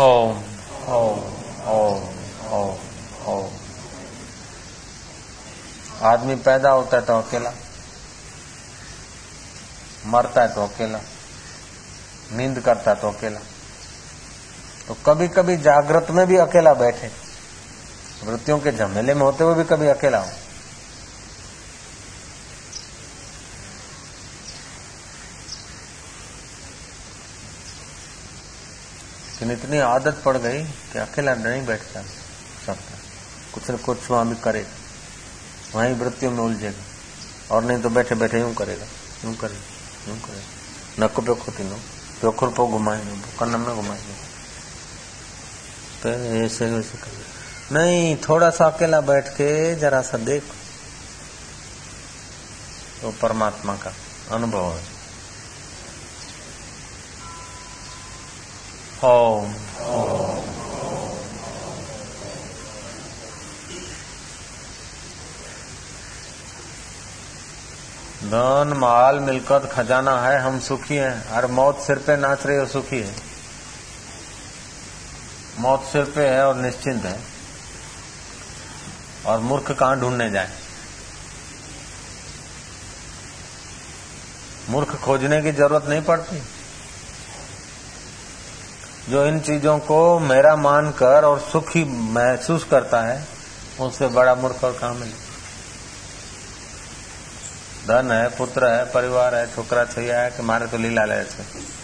ओम ओम ओम ओम ओम आदमी पैदा होता है तो अकेला। मरता है तो अकेला। नींद करता है तो अकेला। तो कभी कभी जागृत में भी अकेला बैठे। वृत्तियों के झमेले में होते हुए भी कभी अकेला हो। लेकिन इतनी आदत पड़ गई कि अकेला नहीं बैठ सकता कुछ न कुछ वहाँ भी करेगा वहीं वृत्तियों में उलझेगा। और नहीं तो बैठे बैठे यूँ करेगा यूँ करेगा यूँ करेगा। नक्को पे खोती नो प्योखुर पो घुमाएँगे कन्नम में घुमाएँगे तो ऐसे वैसे कर। नहीं, थोड़ा सा अकेला बैठ के जरा सा देख। तो परमात्मा का अनुभव है। ओम धन माल मिलकत खजाना है, हम सुखी हैं। और मौत सिर पे नाच रही हो सुखी है। मौत सिर पे है और निश्चिंत है। और मूर्ख कहाँ ढूँढने जाए? मूर्ख खोजने की ज़रूरत नहीं पड़ती। जो इन चीज़ों को मेरा मानकर और सुखी महसूस करता है उससे बड़ा मूर्ख और कहाँ मिले धन है, पुत्र है, परिवार है छोकरा छैया है कि मारे तो लीला ले છે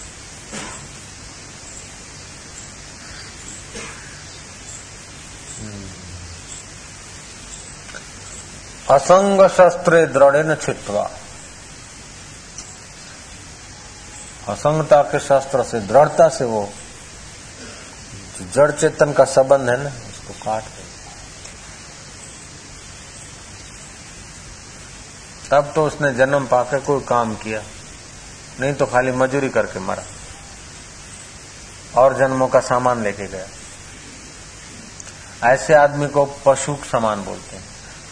असंग शस्त्रे दृढ़ न छित्वा असंगता के शस्त्र से दृढ़ता से वो जड़ चेतन का संबंध है ना, उसको काट दे। तब तो उसने जन्म पाके कोई काम किया, नहीं तो खाली मजूरी करके मरा, और जन्मों का सामान लेके गया। ऐसे आदमी को पशु समान बोलते हैं।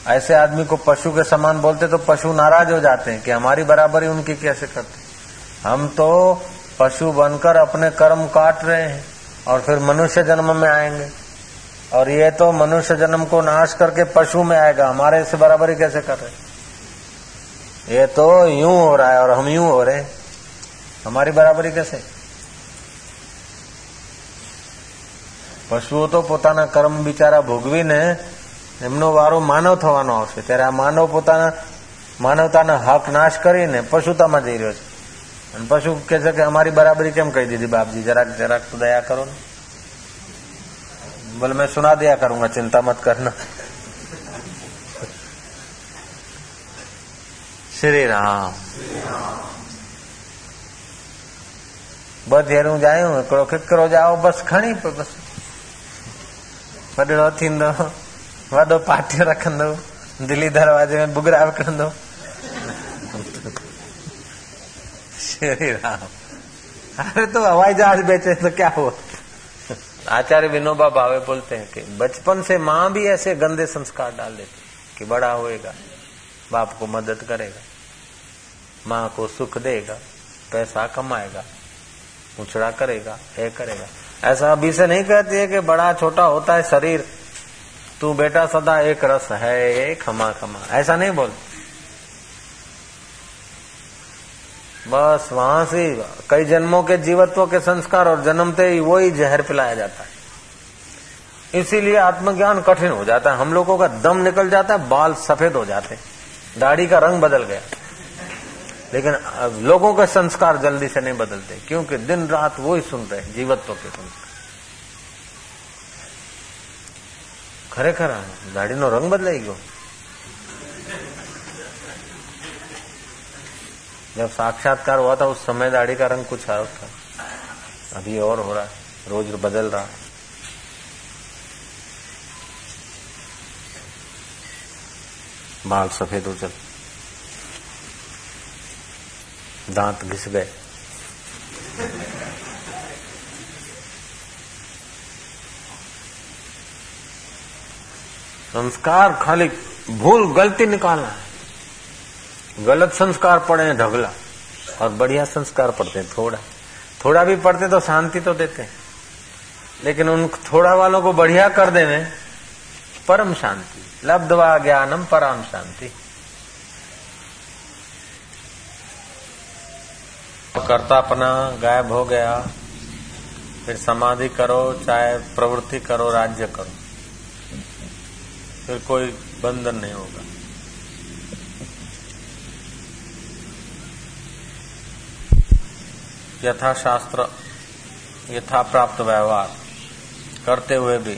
ऐसे आदमी को पशु के समान बोलते तो पशु नाराज़ हो जाते हैं कि हमारी बराबरी उनकी कैसे करते हम तो पशु बनकर अपने कर्म काट रहे हैं। और फिर मनुष्य जन्म में आएंगे और ये तो मनुष्य जन्म को नाश करके पशु में आएगा हमारे से बराबरी कैसे कर रहे ये तो यूं हो रहा है और हम यूं हो रहे हैं हमारी बराबरी कैसे પશુઓ તો પોતાના કર્મ બિચારા ભોગવીને એમનો વારો માનવ થવાનો આવશે ત્યારે આ માનવ પોતાના માનવતાના હક નાશ કરીને પશુતામાં જઈ રહ્યો છે અને પશુ કે છે કે અમારી બરાબરી કેમ કહી દીધી બાપજી જરાક જરાક તો દયા કરો ને बोले मैं सुना दिया करूंगा चिंता मत करना श्री राम बधेरू जायूं हिकिड़ो किकिरो जाओ बस खणी बस वॾड़ो थींदो वॾो पाटियो रखंदो दिल्ली दरवाजे में बुगरा विकिणंदो श्री राम। अरे तो हवाई जहाज़ बेचे तो क्या हुआ? आचार्य विनोबा भावे बोलते हैं कि बचपन से माँ भी ऐसे गंदे संस्कार डाल देती कि बड़ा होएगा, बाप को मदद करेगा, माँ को सुख देगा, पैसा कमाएगा, उछड़ा करेगा ये करेगा। ऐसा अभी से नहीं कहती है कि बड़ा छोटा होता है शरीर, तू बेटा सदा एक रस है ये खमा खमा ऐसा नहीं बोलती। बस वहां से कई जन्मों के जीवत्व के संस्कार और जन्मते ही वही जहर पिलाया जाता है इसीलिए आत्मज्ञान कठिन हो जाता है हम लोगों का दम निकल जाता है बाल सफेद हो जाते हैं दाढ़ी का रंग बदल गया लेकिन लोगों के संस्कार जल्दी से नहीं बदलते क्योंकि दिन रात वो ही सुनते हैं जीवत्व के संस्कार ખરેખર દાઢીનો રંગ બદલાઈ ગયો जब साक्षात्कार हुआ था, उस समय दाढ़ी का रंग कुछ और था। अभी और हो रहा है। रोज बदल रहा बाल सफ़ेद हो चल। दांत घिस गए। संस्कार खाली भूल गलती निकालना है। गलत संस्कार पड़े ढगला। और बढ़िया संस्कार पड़ते थोड़ा। थोड़ा भी पढ़ते तो शांति तो देते लेकिन उन थोड़ा वालों को बढ़िया कर देने परम शांति। लब्धवा ज्ञानम परम शांति। कर्तापना गायब हो गया। फिर समाधि करो, चाहे प्रवृत्ति करो, राज्य करो। फिर कोई बंधन नहीं होगा। यथा शास्त्र यथा प्राप्त व्यवहार करते हुए भी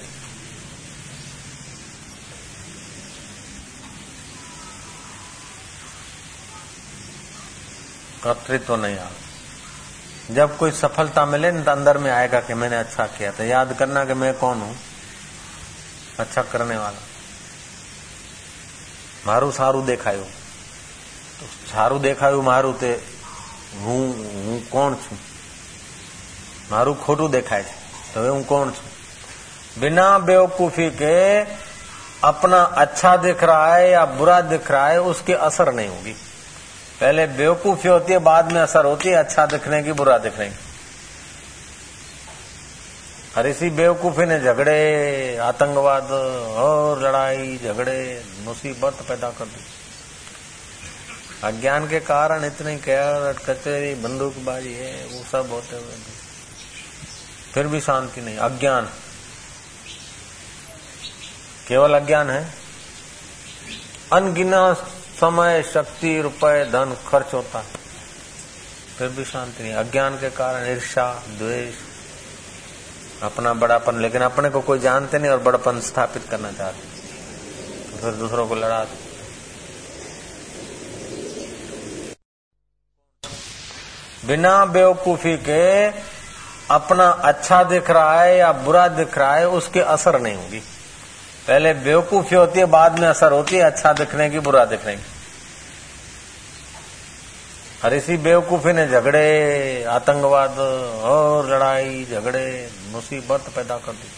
कर्तृत्व तो नहीं आ जब कोई सफलता मिले न तो अंदर में आएगा कि मैंने अच्छा किया तो याद करना कि मैं कौन हूं अच्छा करने वाला મારું સારું દેખાયું તો સારું દેખાયું મારું તે હું હું કોણ છું મારું ખોટું દેખાય છે તો હવે હું કોણ છું बिना बेवकूफी के अपना अच्छा दिख रहा है या बुरा दिख रहा है उसकी असर नहीं होगी पहले बेवकूफी होती है बाद में असर होती है अच्छा दिखने की बुरा दिखने की और इसी बेवकूफी ने झगड़े आतंकवाद और लड़ाई झगड़े मुसीबत पैदा कर दी अज्ञान के कारण इतने कैर कचेरी बंदूकबाजी है, वो सब होते हुए भी। फिर भी शांति नहीं, अज्ञान। केवल अज्ञान है। अनगिना समय, शक्ति, रुपए, धन, खर्च होता है। फिर भी शांति नहीं। अज्ञान के कारण ईर्षा द्वेष, अपना बड़ापन, लेकिन अपने को कोई जानते नहीं और बड़ापन स्थापित करना चाहते। फिर दूसरों को लड़ा बिना बेवकूफ़ी के अपना अच्छा दिख रहा है या बुरा दिख रहा है, उसके असर नहीं होगी। पहले बेवकूफ़ी होती है, बाद में असर होती है अच्छा दिखने की, बुरा दिखने की। और इसी बेवकूफ़ी ने झगड़े, आतंकवाद और लड़ाई, झगड़े, मुसीबत पैदा कर दी।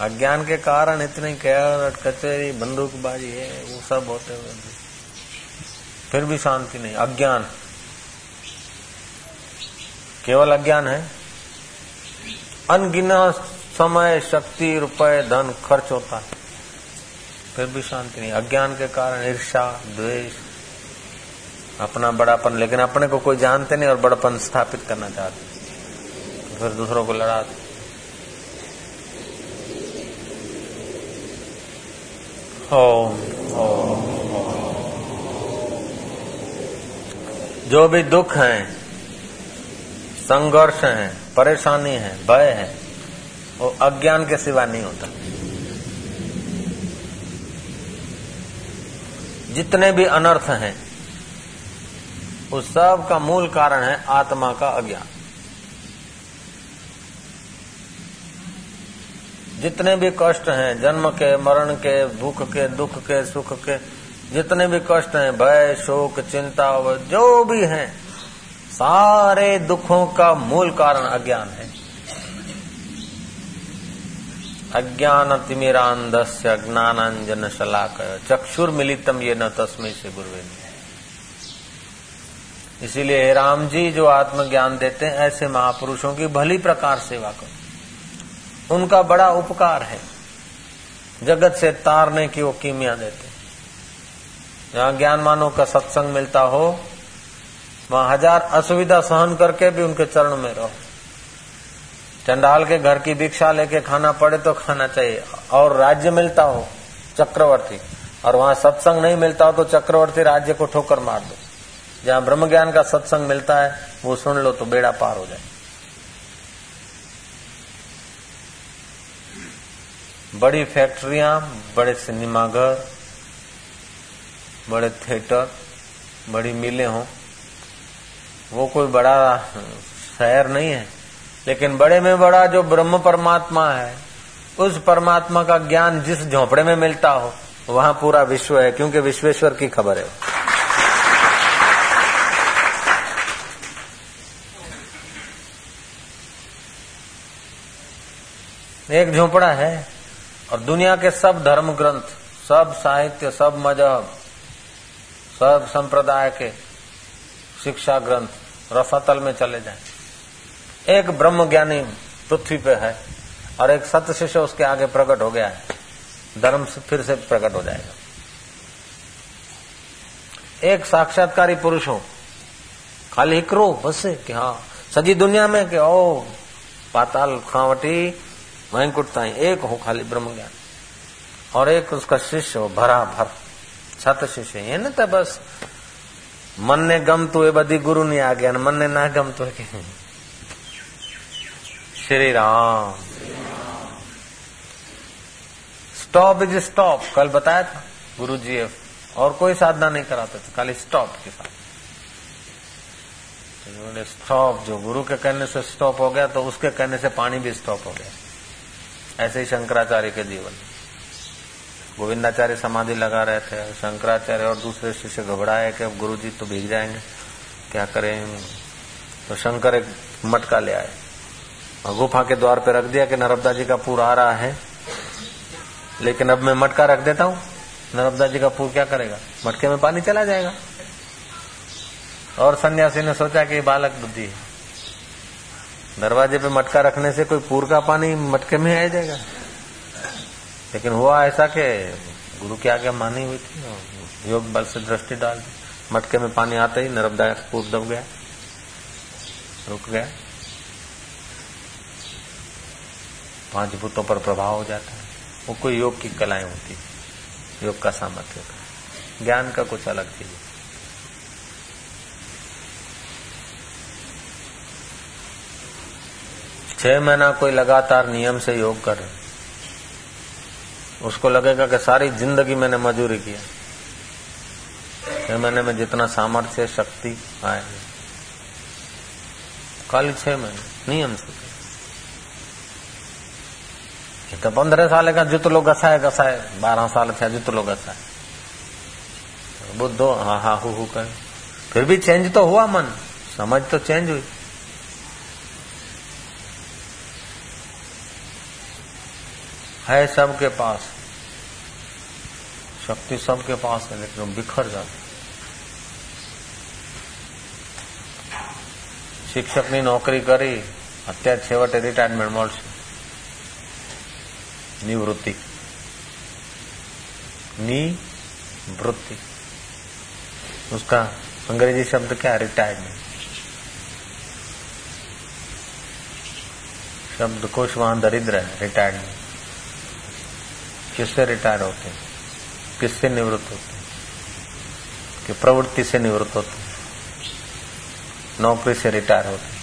अज्ञान के कारण इतने कहर कचेरी बंदूकबाजी है, वो सब होते हुए फिर भी शांति नहीं, अज्ञान। केवल अज्ञान है। अनगिना समय, शक्ति, रुपए, धन, खर्च होता है। फिर भी शांति नहीं। अज्ञान के कारण ईर्षा द्वेष, अपना बड़ापन, लेकिन अपने को कोई जानते नहीं और बड़पन स्थापित करना चाहते। तो फिर दूसरों को लड़ाते जो भी दुख है संघर्ष है, परेशानी है, भय है, वो अज्ञान के सिवा नहीं होता। जितने भी अनर्थ हैं उस सब का मूल कारण है आत्मा का अज्ञान। जितने भी कष्ट हैं, जन्म के, मरण के, भूख के, दुख के, सुख के, जितने भी कष्ट हैं, भय, शोक, चिंता जो भी हैं सारे दुखों का मूल कारण अज्ञान है। अज्ञान तिमिरांधस्य ज्ञानांजन शलाकय। चक्षुर मिलितम ये न तस्मय से गुरुवे। इसीलिए राम जी, जो आत्मज्ञान देते हैं, ऐसे महापुरुषों की भली प्रकार सेवा करो। उनका बड़ा उपकार है। जगत से तारने की वो कीमिया देते जहाँ ज्ञान मानो का सत्संग मिलता हो वहाँ हज़ार असुविधा सहन करके भी उनके चरण में रहो। चंडाल के घर की भिक्षा लेके खाना पड़े तो खाना चाहिए। और राज्य मिलता हो, चक्रवर्ती, और वहाँ सत्संग नहीं मिलता हो तो चक्रवर्ती राज्य को ठोकर मार दो। जहाँ ब्रह्म ज्ञान का सत्संग मिलता है, वो सुन लो तो बेड़ा पार हो जाए। बड़ी फैक्ट्रियाँ, बड़े सिनेमाघर, बड़े थिएटर, बड़ी मिलें हों। वो कोई बड़ा शहर नहीं है। लेकिन बड़े में बड़ा जो ब्रह्म परमात्मा है, उस परमात्मा का ज्ञान जिस झोपड़े में मिलता हो, वहाँ पूरा विश्व है, क्योंकि विश्वेश्वर की खबर है। एक झोपड़ा है, और दुनिया के सब धर्म ग्रंथ, सब साहित्य, सब मज़हब, सब संप्रदाय के शिक्षा ग्रंथ, रसातल में चले जाए। एक ब्रह्म ज्ञानी पृथ्वी पे है और एक सत्य शिष्य उसके आगे प्रकट हो गया है। धर्म से फिर से प्रकट हो जाएगा। एक साक्षात्कारी पुरुष हो। खाली हिकरो बस कि हाँ सजी दुनिया में कि ओ, पाताल खावटी, वैंकुट ताई, एक हो खाली ब्रह्म ज्ञान और एक उसका शिष्य हो भरा भर सत शिष्य। है न तो बस मन ने तो ये बदी गुरु नहीं आ गया मन ने ना गम तो Shri Ram stop is stop कल बताया था गुरु जी और कोई साधना नहीं कराते थे, खाली स्टॉप के साथ। उन्होंने स्टॉप जो गुरु के कहने से स्टॉप हो गया तो उसके कहने से पानी भी स्टॉप हो गया। ऐसे ही शंकराचार्य के जीवन। में गोविंदाचार्य समाधि लगा रहे थे, शंकराचार्य और दूसरे शिष्य घबराए कि अब गुरु जी तो भीग जाएँगे। क्या करें? तो शंकर एक मटका ले आए। और गुफा के द्वार पे रख दिया कि नर्मदा जी का पूर आ रहा है। लेकिन अब मैं मटका रख देता हूँ। नर्मदा जी का पूर क्या करेगा? मटके में पानी चला जाएगा। और सन्यासी ने सोचा कि बालक बुद्धि है। दरवाजे पे मटका रखने से कोई पूर का पानी मटके में आ जाएगा। लेकिन हुआ ऐसा कि गुरु की आज्ञा मानी हुई थी योग बल से दृष्टि डाल दी। मटके में पानी आते ही नर्मदा पूर दब गया, रुक गया। पाँच भूतों पर प्रभाव हो जाता है। वो कोई योग की कलाएँ होती है, योग का सामर्थ्य होता है। ज्ञान का कुछ अलग चीज़। है छह महीना कोई लगातार नियम से योग करे उसको लगेगा कि सारी ज़िंदगी मैंने मजूरी किया छह महीने में जितना सामर्थ्य, शक्ति आए खाली छह महीने, नियम से। तो पंद्रह साल का जुतलो घसाए घसाए बारह साल थे जुतलो घसाए बुद्धो, हा हा, हु हु करे फिर भी चेंज तो हुआ मन। समझ तो चेंज हुई। है सबके पास शक्ति सबके पास है लेकिन बिखर जाती શિક્ષકની નોકરી કરી અત્યારે છેવટે રિટાયરમેન્ટ મળશે નિવૃત્તિ निवृत्ति उसका अंग्रेजी शब्द क्या रिटायरमेंट शब्द कोश वहां दरिद्र है रिटायरमेंट किससे रिटायर होते हैं? किससे निवृत्त होते हैं? कि प्रवृत्ति से निवृत्त होते हैं? नौकरी से रिटायर होते हैं।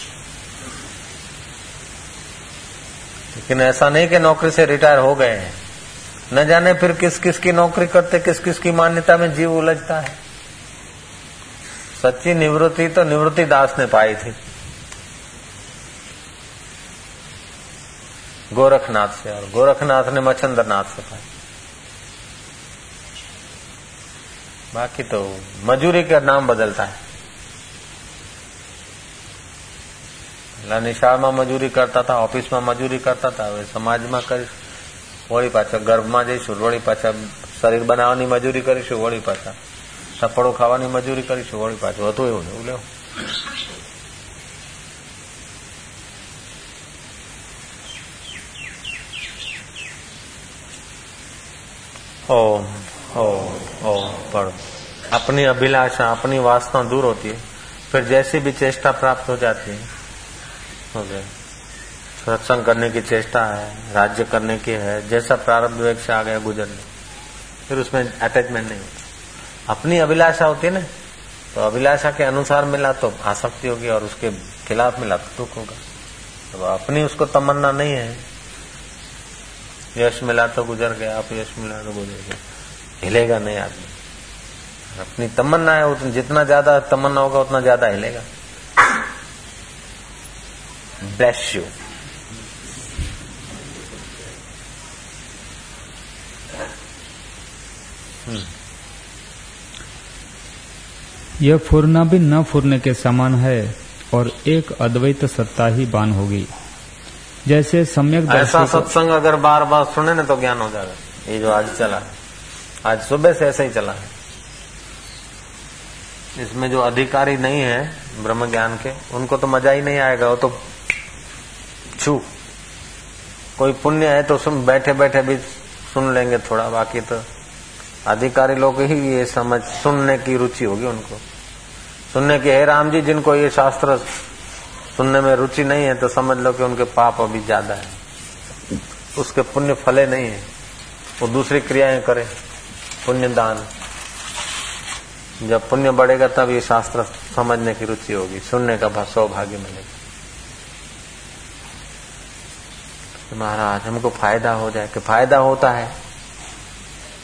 लेकिन ऐसा नहीं कि नौकरी से रिटायर हो गए हैं। न जाने फिर किस किस की नौकरी करते, किस किस की मान्यता में जीव उलझता है। सच्ची निवृत्ति तो निवृत्ति दास ने पाई थी। गोरखनाथ से और गोरखनाथ ने मच्छंद्र नाथ से पाई बाकी तो मजूरी का नाम बदलता है પેલા નિશાળમાં મજૂરી કરતા હતા ઓફિસમાં મજૂરી કરતા હતા હવે સમાજમાં કરીશ વળી પાછા ગર્ભમાં જઈશું વળી પાછા શરીર બનાવવાની મજૂરી કરીશું વળી પાછા સફળો ખાવાની મજૂરી કરીશું વળી પાછું હતું એવું એવું લેવું ओम ओम ओम, पढ़ो। अपनी अभिलाषा, अपनी वासना दूर होती है। फिर जैसी भी चेष्टा प्राप्त हो जाती है, हो गया। सत्संग करने की चेष्टा है, राज्य करने की है, जैसा प्रारब्ध से आ गया गुजरने फिर उसमें अटैचमेंट नहीं होता। अपनी अभिलाषा होती है ना तो अभिलाषा के अनुसार मिला तो आसक्ति होगी और उसके खिलाफ मिला तो दुख होगा। तो अपनी उसको तमन्ना नहीं है। यश मिला तो गुजर गया आप यश मिला तो गुजर गया। हिलेगा नहीं आदमी। अपनी तमन्ना है, उतना जितना ज़्यादा तमन्ना होगा, उतना ज़्यादा हिलेगा। ब्लेस यू यह फुरना भी न फुरने के समान है, और एक अद्वैत सत्ता ही बान होगी। जैसे सम्यक ऐसा सत्संग अगर बार बार सुने ना तो ज्ञान हो जाएगा। ये जो आज चला है। आज सुबह से ऐसा ही चला है। इसमें जो अधिकारी नहीं है ब्रह्म ज्ञान के उनको तो मज़ा ही नहीं आएगा वो तो छू। कोई पुण्य है तो सुन बैठे बैठे भी सुन लेंगे थोड़ा बाकी तो अधिकारी लोग ही ये समझ सुनने की रुचि होगी उनको। सुनने की है राम जी जिनको ये शास्त्र सुनने में रुचि नहीं है तो समझ लो कि उनके पाप अभी ज़्यादा है। उसके पुण्य फले नहीं है। वो दूसरी क्रियाएँ करे पुण्य दान जब पुण्य बढ़ेगा तब ये शास्त्र समझने की रुचि होगी, सुनने का सौभाग्य मिलेगा। तो महाराज, हमको फ़ायदा हो जाए कि फ़ायदा होता है।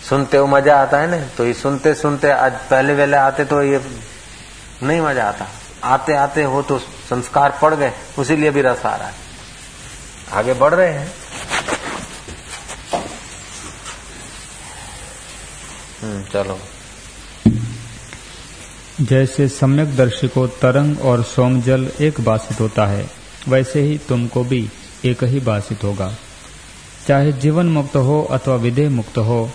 सुनते हो मज़ा आता है ना? तो ये सुनते सुनते आज पहले वेले आते तो ये नहीं मज़ा आता। आते आते हो तो संस्कार पड़ गए उसीलिए भी रस आ रहा है। आगे बढ़ रहे हैं। हम्म चलो। जैसे सम्यक दर्शी को तरंग और सोमजल एक बासित होता है वैसे ही तुमको भी एक ही बासित होगा। चाहे जीवन मुक्त हो अथवा विधेय मुक्त हो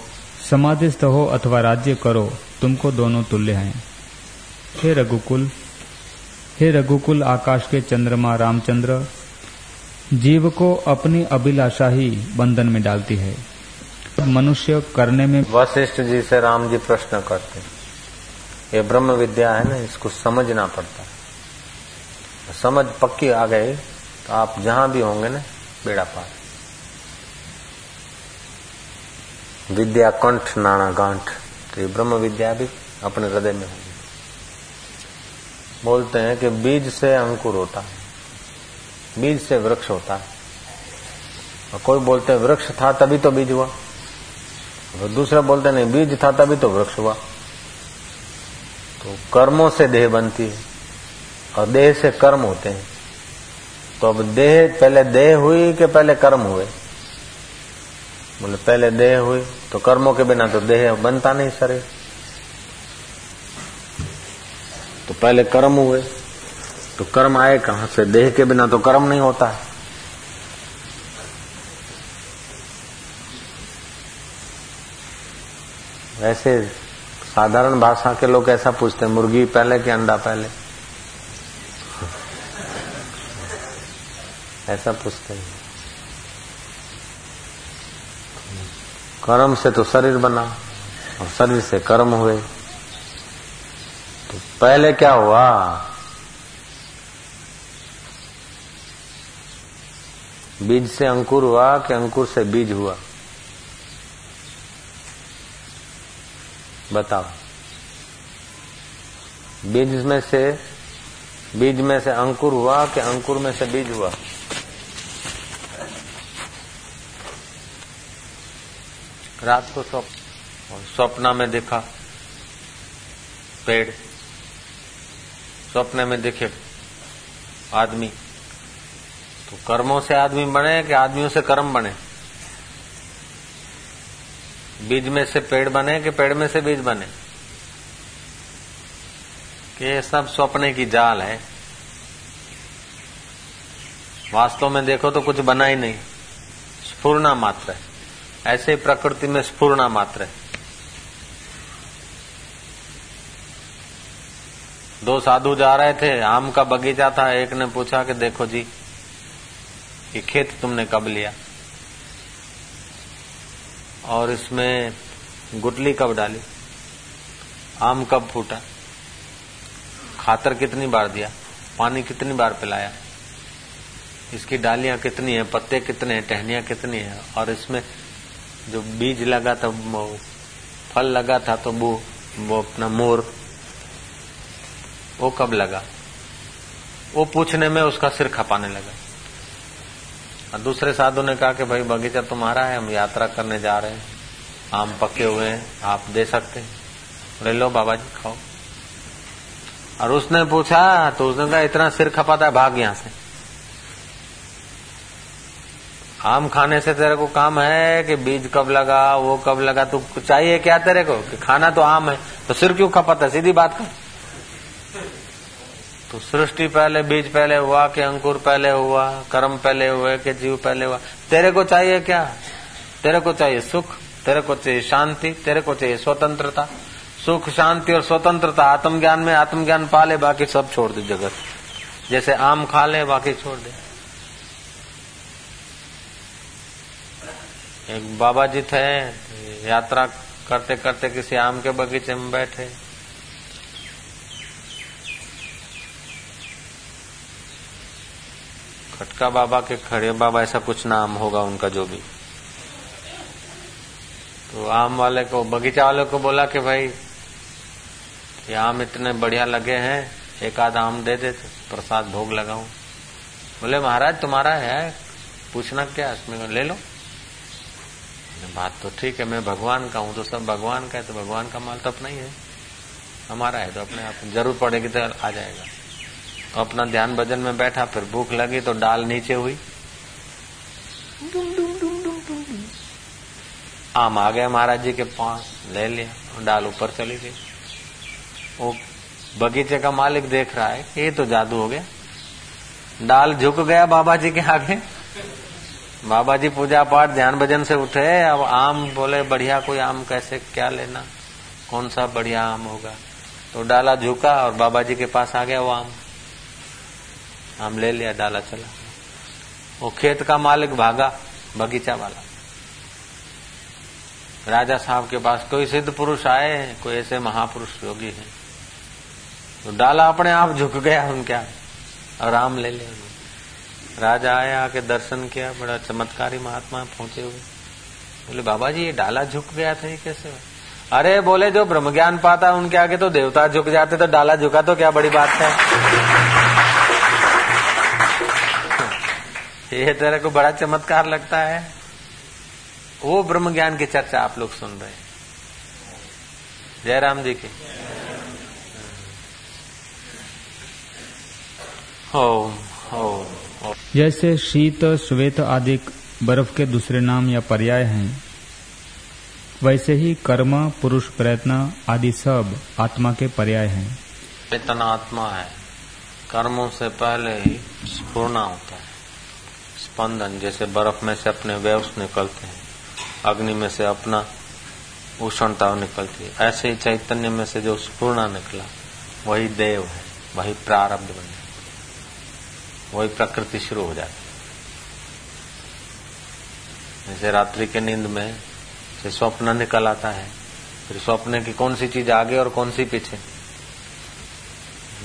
समाधिस्थ हो अथवा राज्य करो तुमको दोनों तुल्य हैं। हे रघुकुल हे रघुकुल आकाश के चंद्रमा रामचंद्र, जीव को अपनी अभिलाषा ही बंधन में डालती है। मनुष्य करने में वशिष्ठ जी से राम जी प्रश्न करते ये ब्रह्म विद्या है ना, इसको समझना पड़ता है। समझ पक्की आ गई तो आप जहाँ भी होंगे ना, बेड़ा पार। विद्या कंठ नाना गांठ तो ये ब्रह्म विद्या भी अपने हृदय में होगी। बोलते हैं कि बीज से अंकुर होता है। बीज से वृक्ष होता है। और कोई बोलते हैं, वृक्ष था तभी तो बीज हुआ। और दूसरा बोलते नहीं, बीज था तभी तो वृक्ष हुआ। तो कर्मों से देह बनती है और देह से कर्म होते हैं। तो अब देह, पहले देह हुई कि पहले कर्म हुए? बोले, पहले देह हुई तो कर्मों के बिना तो देह बनता नहीं शरीर। तो पहले कर्म हुए तो कर्म आए कहाँ से? देह के बिना तो कर्म नहीं होता है। वैसे साधारण भाषा के लोग ऐसा पूछते हैं, मुर्गी पहले कि अंडा पहले? ऐसा पूछते हैं। कर्म से तो शरीर बना, और शरीर से कर्म हुए। पहले क्या हुआ? बीज से अंकुर हुआ कि अंकुर से बीज हुआ? बताओ। बीज में से, बीज में से अंकुर हुआ कि अंकुर में से बीज हुआ? रात को स्वप्न स्वप्न में देखा। पेड़। स्वप्न में देखे आदमी। तो कर्मों से आदमी बने कि आदमियों से कर्म बने? बीज में से पेड़ बने कि पेड़ में से बीज बने? कि ये सब स्वप्न की जाल है। वास्तव में देखो तो कुछ बना ही नहीं। स्फूर्णा मात्र है। ऐसे प्रकृति में स्फूर्णा मात्र है। दो साधु जा रहे थे, आम का बगीचा था, एक ने पूछा कि देखो जी, ये खेत तुमने कब लिया? और इसमें गुटली कब डाली? आम कब फूटा? खातर कितनी बार दिया? पानी कितनी बार पिलाया? इसकी डालियाँ कितनी है? पत्ते कितने हैं? टहनिया कितनी है? और इसमें जो बीज लगा था फल लगा था तो वो वो अपना मोर वो कब लगा? वो पूछने में उसका सिर खपाने लगा। और दूसरे साधु ने कहा कि भाई, बगीचा तुम्हारा है, हम यात्रा करने जा रहे हैं। आम पके हुए हैं, आप दे सकते हैं। ले लो बाबा जी खाओ। और उसने पूछा तो उसने कहा, इतना सिर खपाता है, भाग यहाँ से। आम खाने से तेरे को काम है कि बीज कब लगा, वो कब लगा, तू चाहिए क्या तेरे को? कि खाना तो आम है तो सिर क्यों खपाता सीधी बात कर। तो सृष्टि पहले, बीज पहले हुआ कि अंकुर पहले हुआ, कर्म पहले हुए कि जीव पहले हुआ। तेरे को चाहिए क्या? तेरे को चाहिए सुख, तेरे को चाहिए शांति, तेरे को चाहिए स्वतंत्रता। सुख, शांति और स्वतंत्रता आत्मज्ञान में आत्मज्ञान पाले बाकी सब छोड़ दे जगत। जैसे आम खा ले, बाकी छोड़ दे। एक बाबा जी थे, यात्रा करते करते किसी आम के बगीचे में बैठे। खटका बाबा के खड़े बाबा, ऐसा कुछ नाम होगा उनका जो भी। तो आम वाले को, बगीचा वाले को बोला कि भाई, ये आम इतने बढ़िया लगे हैं, एक आध आम दे दे, प्रसाद भोग लगाऊँ। बोले, महाराज, तुम्हारा है, पूछना क्या इसमें ले लो। बात तो ठीक है, मैं भगवान का हूँ तो सब भगवान का है तो भगवान का माल तो अपना ही है। हमारा है तो अपने आप, ज़रूर पड़ेगी तो आ जाएगा। अपना ध्यान भजन में बैठा, फिर भूख लगी तो डाल नीचे हुई। आम आ गया महाराज जी के पास, ले लिया डाल ऊपर चली गई। वो बगीचे का मालिक देख रहा है ये तो जादू हो गया। डाल झुक गया बाबा जी के आगे। बाबा जी पूजा पाठ, ध्यान भजन से उठे। अब आम बोले, बढ़िया, कोई आम कैसे, क्या लेना? कौन सा बढ़िया आम होगा? तो डाला झुका और बाबा जी के पास आ गया वो आम। आम ले लिया, डाला चला। वो खेत का मालिक भागा, बगीचा वाला। राजा साहब के पास कोई सिद्ध पुरुष आए कोई ऐसे महापुरुष योगी है। तो डाला अपने आप झुक गया उनके और आम ले लिया राजा आया आके दर्शन किया, बड़ा चमत्कारी महात्मा पहुँचे हुए। बोले बाबा जी ये डाला झुक गया था, ये कैसे अरे, बोले, जो ब्रह्म ज्ञान पाता उनके आगे तो देवता झुक जाते तो डाला झुका तो क्या बड़ी बात है? ये तेरे को बड़ा चमत्कार लगता है। वो ब्रह्म ज्ञान की चर्चा आप लोग सुन रहे हैं। जयराम जी की। हो हो जैसे शीत श्वेत आदि बर्फ़ के दूसरे नाम या पर्याय हैं वैसे ही कर्म पुरुष प्रयत्न आदि सब आत्मा के पर्याय हैं। चेतन आत्मा है। कर्मों से पहले ही स्पूर्णा होता है। स्पंदन जैसे बर्फ़ में से अपने वेव्स निकलते हैं। अग्नि में से अपना उष्णता निकलती है। ऐसे ही चैतन्य में से जो स्पूर्णा निकला, वही देव है, वही प्रारब्ध बन वही प्रकृति शुरू हो जाती है। जैसे रात्रि के नींद में से स्वप्न निकल आता है, फिर स्वप्न की कौन सी चीज़ आगे और कौन सी पीछे?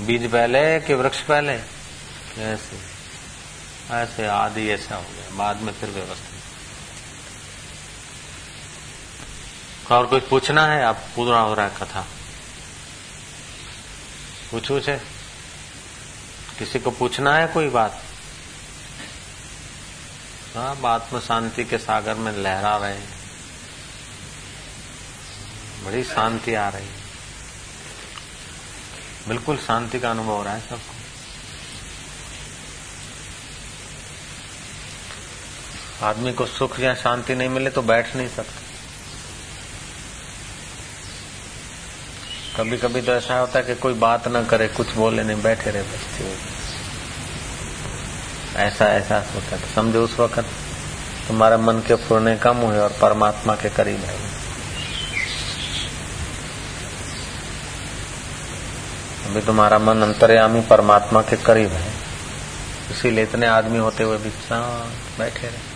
बीज पहले कि वृक्ष पहले? ऐसे। ऐसे आदि ऐसा हो गया बाद में फिर व्यवस्थित और कुछ पूछना है? आप पूरा हो रहा है कथा। पूछू छे किसी को पूछना है कोई बात? हाँ आत्म शांति के सागर में लहरा रहे हैं। बड़ी शांति आ रही है। बिल्कुल शांति का अनुभव हो रहा है सबको। आदमी को सुख या शांति नहीं मिले तो बैठ नहीं सकता। कभी कभी तो ऐसा होता है कि कोई बात ना करे, कुछ बोले नहीं, बैठे रहे बस ऐसा एहसास होता है। समझो उस वक्त तुम्हारा मन के फुरने कम हुए और परमात्मा के करीब है अभी तुम्हारा मन अंतर्यामी परमात्मा के करीब है। इसीलिए इतने आदमी होते हुए भी शांत बैठे रहे।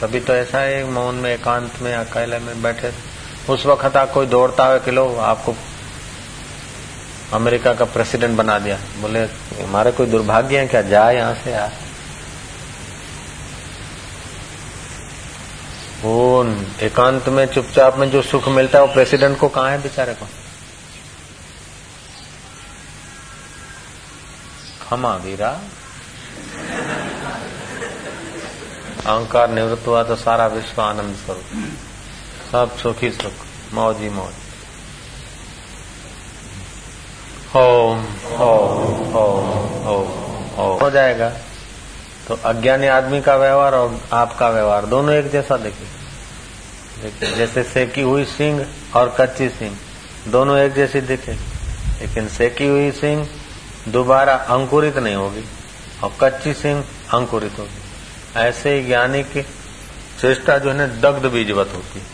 कभी तो ऐसा है, मौन में, एकांत में, अकेले में बैठे। उस वक्त आप कोई दौड़ता है कि लो, आपको अमेरिका का प्रेसिडेंट बना दिया। बोले, हमारे कोई दुर्भाग्य है क्या? जाए यहाँ से यार एकांत में, चुपचाप में जो सुख मिलता है, वो प्रेसिडेंट को कहा है बेचारे को? खमा वीरा। अहंकार निवृत्त हुआ तो सारा विश्व आनंद स्वरूप। सब सुखी सुख, मौज ही मौज। ओम ओम ओम ओम। हो जाएगा। तो अज्ञानी आदमी का व्यवहार और आपका व्यवहार, दोनों एक जैसा देखिए। देखिए, जैसे सेकी हुई सिंह और कच्ची सिंह, दोनों एक जैसी दिखे। लेकिन सेकी हुई सिंह दोबारा अंकुरित नहीं होगी और कच्ची सिंह अंकुरित होगी। ऐसे ही ज्ञानी की चेष्टा जो है दग्ध बीजवत होती है।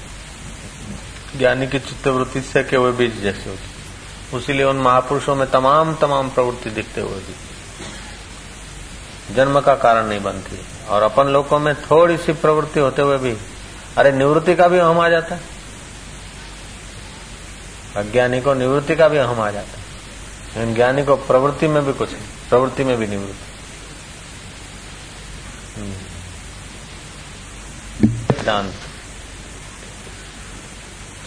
ज्ञानी की चित्तवृत्ति से के हुए बीज जैसे होती उसीलिए उन महापुरुषों में तमाम तमाम प्रवृत्ति दिखते हुए भी। जन्म का कारण नहीं बनती और अपन लोगों में थोड़ी सी प्रवृत्ति होते हुए भी, अरे निवृत्ति का भी अहम आ जाता है। अज्ञानी को निवृत्ति का भी अहम आ जाता है। ज्ञानी को प्रवृत्ति में भी कुछ नहीं, प्रवृत्ति में भी निवृत्ति। अंत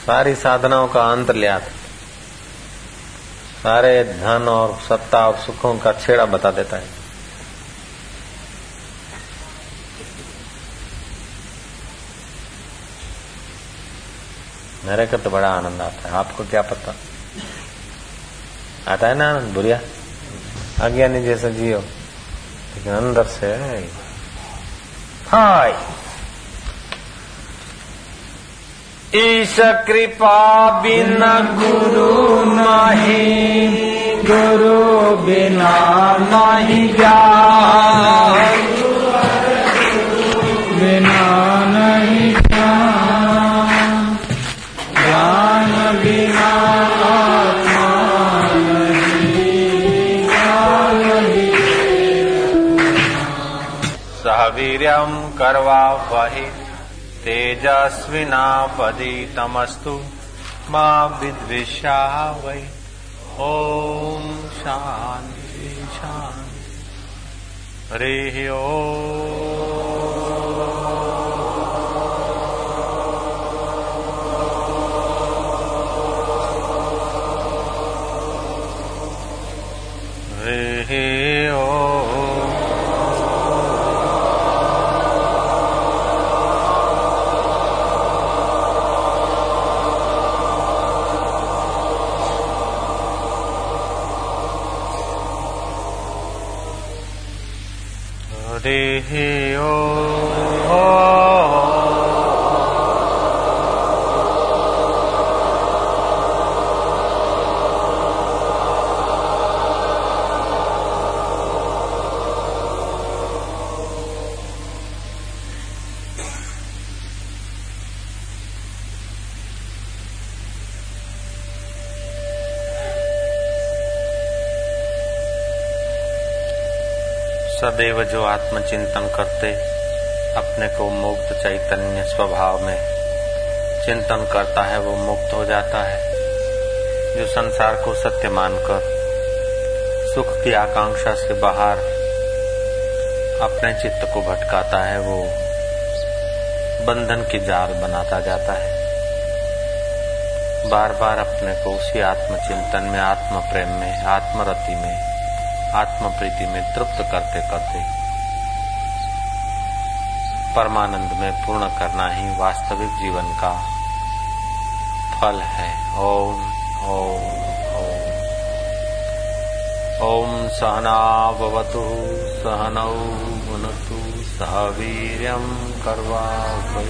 सारी साधनाओं का अंत लिया सारे धन और सत्ता और सुखों का छेड़ा बता देता है। मेरे को तो बड़ा आनंद आता है। आपको क्या पता? आता है ना आनंद बुरिया अज्ञानी जैसा जियो, लेकिन अंदर से, हाय! ईश कृपा बिना गुरु नहीं गुरु बिना नहीं बिना नहीं ज्ञान। बिना सहवीर्यम करवा वही तेजस्विना पदितमस्तु माँ विद्विषा वै। ओ शांति शांति हरिः हरिः हरिः ओम सदैव जो आत्मचिंतन करते अपने को मुक्त चैतन्य स्वभाव में। चिंतन करता है, वो मुक्त हो जाता है। जो संसार को सत्य मानकर, सुख की आकांक्षा से बाहर अपने चित्त को भटकाता है, वो बंधन की जाल बनाता जाता है। बार बार अपने को उसी आत्मचिंतन में आत्म प्रेम में, आत्मरति में आत्म प्रीति में तृप्त करते करते परमानंद में पूर्ण करना ही वास्तविक जीवन का फल है। ओम ओम ओम। ओम सहना सहनौ सह वीर्यं कर्वावहै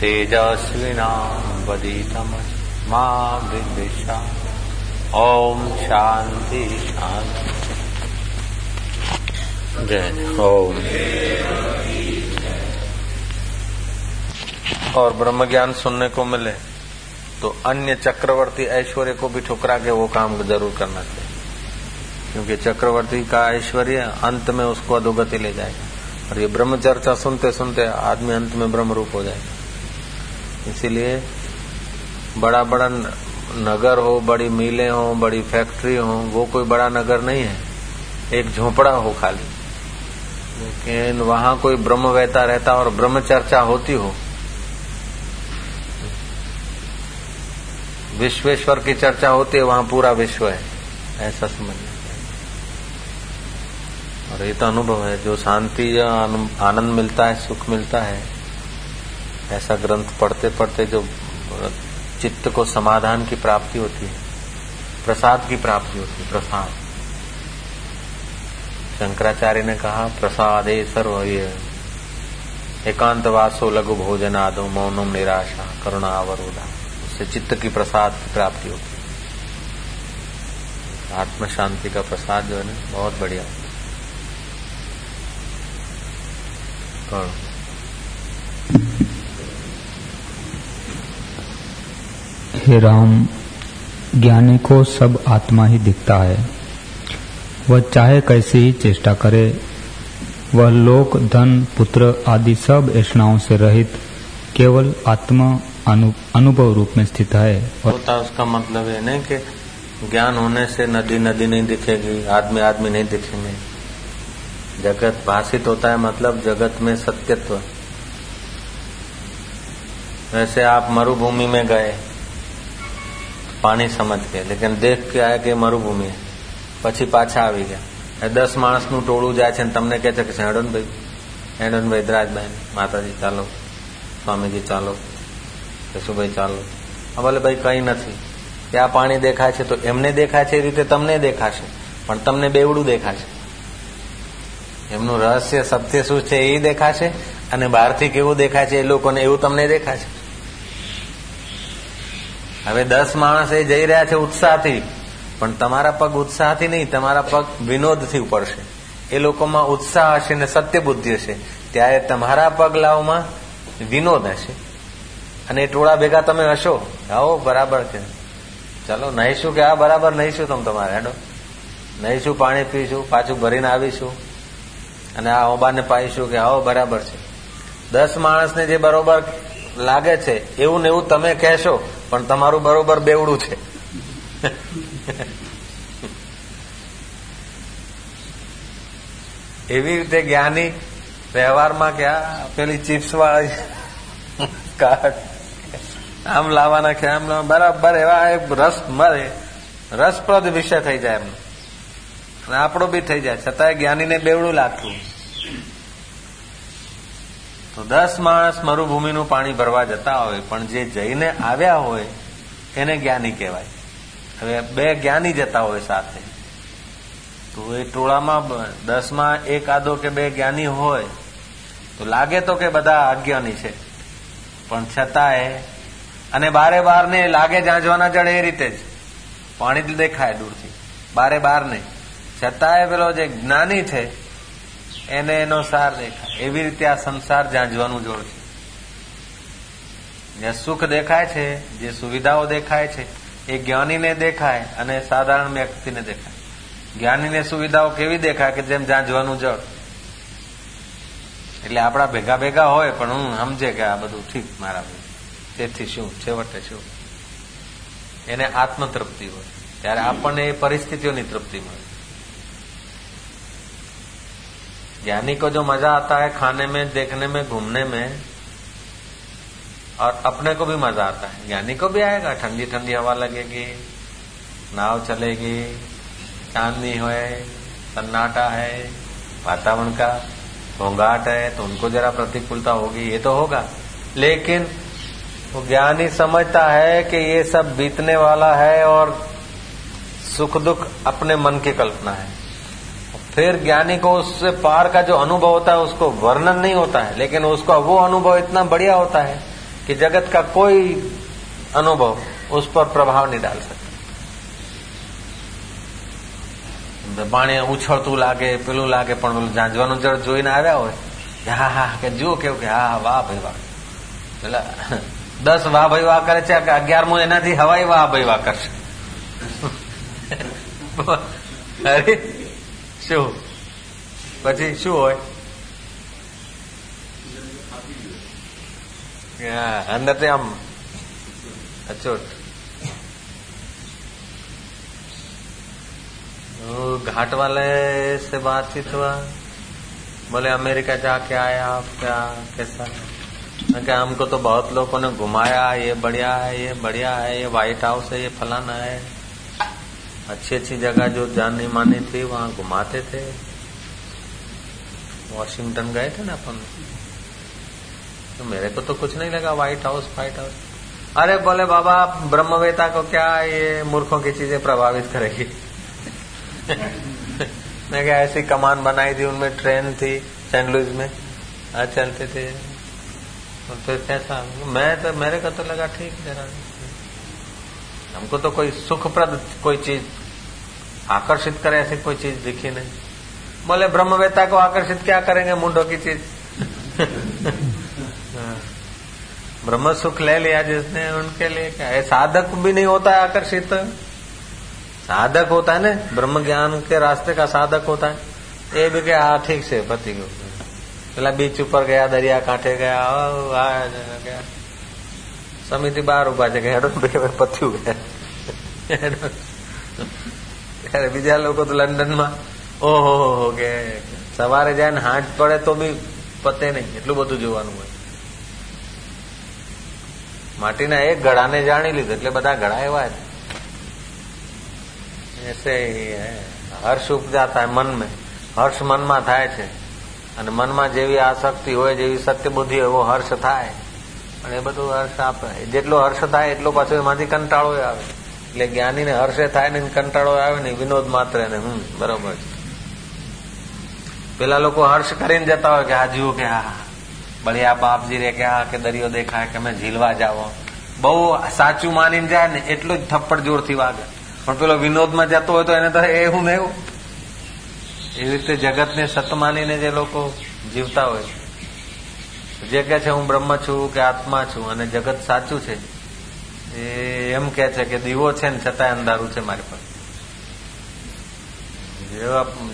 तेजस्विना वदितम मा विद्विषा ओम शांति शांति। जय ओम और ब्रह्म ज्ञान सुनने को मिले तो अन्य चक्रवर्ती ऐश्वर्य को भी ठुकरा के वो काम ज़रूर करना चाहिए। क्योंकि चक्रवर्ती का ऐश्वर्य अंत में उसको अधोगति ले जाएगा, और ये ब्रह्म चर्चा सुनते सुनते आदमी अंत में ब्रह्म रूप हो जाएगा। इसीलिए बड़ा बड़ा नगर हो, बड़ी मिलें हो, बड़ी फैक्ट्री हो, वो कोई बड़ा नगर नहीं है। एक झोपड़ा हो खाली। लेकिन वहाँ कोई ब्रह्म वहता रहता और ब्रह्म चर्चा होती हो। विश्वेश्वर की चर्चा होती है, वहाँ पूरा विश्व है। ऐसा समझना और ये तो अनुभव है, जो शांति या आनंद मिलता है, सुख मिलता है, ऐसा ग्रंथ पढ़ते पढ़ते जो चित्त को समाधान की प्राप्ति होती है, प्रसाद की प्राप्ति होती है, प्रसाद। शंकराचार्य ने कहा, प्रसाद सर्व ये एकांत वासो लघु भोजन आदो मौनम निराशा, करुणा अवरोधा। उससे चित्त की प्रसाद की प्राप्ति होती आत्म शांति का प्रसाद जो है ना, बहुत बढ़िया हे राम, ज्ञानी को सब आत्मा ही दिखता है। वह चाहे कैसे ही चेष्टा करे। वह लोक, धन, पुत्र आदि सब ऐसाओं से रहित केवल आत्मा अनुभव रूप में स्थित है। और होता उसका मतलब है नहीं कि ज्ञान होने से नदी नदी नहीं दिखेगी, आदमी आदमी नहीं दिखेंगे। जगत भाषित होता है मतलब जगत में सत्यत्व। वैसे आप मरुभूमि में गए, पानी समझ के, लेकिन देख के आए कि मरुभूमि है। પછી પાછા આવી ગયા. દસ માણસનું ટોળું જાય છે તમને કહે છે કે હેડનભાઈ હેડનભાઈ દ્રાજભાઈ માતાજી ચાલો, સ્વામીજી ચાલો કેશુભાઈ ચાલો. હવે ભાઈ, કઈ નથી. ત્યાં પાણી દેખાય છે તો એમને દેખાય છે એ રીતે તમને દેખાશે, પણ તમને બેવડું દેખાશે. એમનું રહસ્ય સત્ય શું છે એ દેખાશે અને બહારથી કેવું દેખાય છે એ લોકોને એવું તમને દેખાશે. હવે દસ માણસ એ જઈ રહ્યા છે ઉત્સાહથી. પણ તમારા પગ ઉત્સાહથી નહીં, તમારા પગ વિનોદથી ઉપડશે એ લોકોમાં ઉત્સાહ હશે ને સત્ય બુદ્ધિ હશે, ત્યારે તમારા પગલાઓમાં વિનોદ હશે. અને ટોળા ભેગા તમે હશો. આવો, બરાબર છે. ચાલો, નહીશું કે આ બરાબર નહીશું તમે તમારે, હેડો. નહીશું, પાણી પીશું, પાછું ભરીને આવીશું. અને આ ઓબાને પાઈશું કે આવો, બરાબર છે. દસ માણસને જે બરોબર લાગે છે, એવું ને એવું તમે કહેશો, પણ તમારું બરોબર બેવડું છે. એવી રીતે જ્ઞાની વ્યવહારમાં ક્યાં પેલી ચિપ્સ વાળી કાટ આમ લાવવાના કે આમ બરાબર, એવા રસ મળે રસપ્રદ વિષય થઈ જાય એમનો અને આપણો બી થઈ જાય. છતાંય જ્ઞાનીને બેવડું લાગતું. તો દસ માણસ મરુભૂમિનું પાણી ભરવા જતા હોય, પણ જે જઈને આવ્યા હોય, એને જ્ઞાની કહેવાય. હવે બે જ્ઞાની જતા હોય સાથે. તો એ ટોળામાં દસમાં એક આદો કે બે જ્ઞાની હોય, તો લાગે તો કે બધા અજ્ઞાની છે. પણ છતાંય, અને બારે બાર ને લાગે જાંજવાના જળ એ રીતે જ. પાણી દેખાય દૂરથી. બારે બાર ને છતાંય પેલો જે જ્ઞાની છે, એને એનો સાર દેખાય. એવી રીતે આ સંસાર જાંજવાનું જોડ છે. જે સુખ દેખાય છે, જે સુવિધાઓ દેખાય છે એ જ્ઞાનીને દેખાય અને સાધારણ વ્યક્તિને દેખાય જ્ઞાનીને સુવિધાઓ કેવી દેખાય કે જેમ જાંજવાનું જળ એટલે આપણા ભેગા ભેગા હોય પણ હું સમજે કે આ બધું ઠીક મારા તેથી શું છેવટે શું એને આત્મતૃપ્તિ હોય ત્યારે આપણને એ પરિસ્થિતિઓની તૃપ્તિ મળે ज्ञानी को जो मजा आता है खाने में देखने में घूमने में और अपने को भी मज़ा आता है। ज्ञानी को भी आएगा ठंडी ठंडी हवा लगेगी, नाव चलेगी, चांदनी है, सन्नाटा है, वातावरण का घोंघाट है तो उनको जरा प्रतिकूलता होगी, ये तो होगा। लेकिन वो ज्ञानी समझता है कि ये सब बीतने वाला है और सुख दुख अपने मन की कल्पना है। फिर ज्ञानी को उससे पार का जो अनुभव होता है, उसको वर्णन नहीं होता है, लेकिन उसका वो अनुभव इतना बढ़िया होता है कि जगत का कोई अनुभव उस पर प्रभाव नहीं डाल सकता પાણી ઉછળતું લાગે પેલું લાગે પણ પેલું ઝાંઝવાનું જળ જોઈને આવ્યા હોય હા હા કે જુઓ કેવું કે હા વાહ ભાઈ વાહ પેલા દસ વાહ ભાઈ વાહ કરે છે કે અગિયારમું એનાથી હવાઈ વાહ ભાઈ વાહ કરશે અરે શું પછી શું હોય घाट वाले से बातचीत हुआ। बोले, अमेरिका जाके आए आप क्या? कैसा क्या हमको तो बहुत लोगों ने घुमाया। ये बढ़िया है, ये बढ़िया है, ये व्हाइट हाउस है, ये फलाना है। अच्छी अच्छी जगह जो जानी मानी थी, वहाँ घुमाते थे। वॉशिंगटन गए थे ना अपन? तो मेरे को तो कुछ नहीं लगा व्हाइट हाउस व्हाइट हाउस अरे बोले बाबा ब्रह्मवेता को क्या ये मूर्खों की चीज़ें प्रभावित करेगी? मैं क्या ऐसी कमान बनाई थी, उनमें ट्रेन थी सेंट लुइस में? आज चलते थे। फिर कैसा मैं तो मेरे को तो लगा ठीक जरा। हमको तो कोई सुखप्रद कोई चीज़ आकर्षित करे, ऐसी कोई चीज़ दिखी नहीं। बोले ब्रह्मवेता को आकर्षित क्या करेंगे, मुंडो की चीज़? ब्रह्म सुख ले लिया जिसने उनके लिए क्या है साधक भी नहीं होता है आकर्षित साधक होता है ना ब्रह्म ज्ञान के रास्ते का साधक होता है એ બી કે હા ઠીક છે પતી ગયું પેલા બીચ ઉપર ગયા દરિયા કાંઠે ગયા ગયા સમિતિ બહાર ઉભા છે કે હેડો પત્યું ગયા બીજા લોકો તો લંડનમાં ઓહો કે સવારે જાય ને હાથ પડે તો બી પતે નહીં એટલું બધું જોવાનું હોય માટીના એક ગળાને જાણી લીધું, એટલે બધા ગળા એવા જ. એટલે હર્ષ ઉપજા થાય મનમાં. હર્ષ મનમાં થાય છે. અને મનમાં જેવી આસક્તિ હોય, જેવી સત્યબુદ્ધિ એવો હર્ષ થાય. અને એ બધું હર્ષ આપે. જેટલો હર્ષ થાય, એટલો પાછો એમાંથી કંટાળો આવે. એટલે જ્ઞાનીને હર્ષે થાય ને કંટાળો આવે ને વિનોદ માત્ર ને હમ, બરોબર. છે પેલા લોકો હર્ષ કરીને જતા હોય કે આ જીવ કે હા બળિયા બાપજી રે કે હા, કે દરિયો દેખાય, કે અમે ઝીલવા જાવ બહુ સાચું માનીને જાય ને, એટલું જ થપ્પડ જોરથી વાગે. પણ પેલો વિનોદમાં જતો હોય તો એને તો એવું ને એવું. એવી રીતે જગતને સત માનીને જે લોકો જીવતા હોય જે કે છે, હું બ્રહ્મ છું કે આત્મા છું, અને જગત સાચું છે, એ એમ કે છે કે દીવો છે ને, છતાંય અંધારું છે મારી પાસે.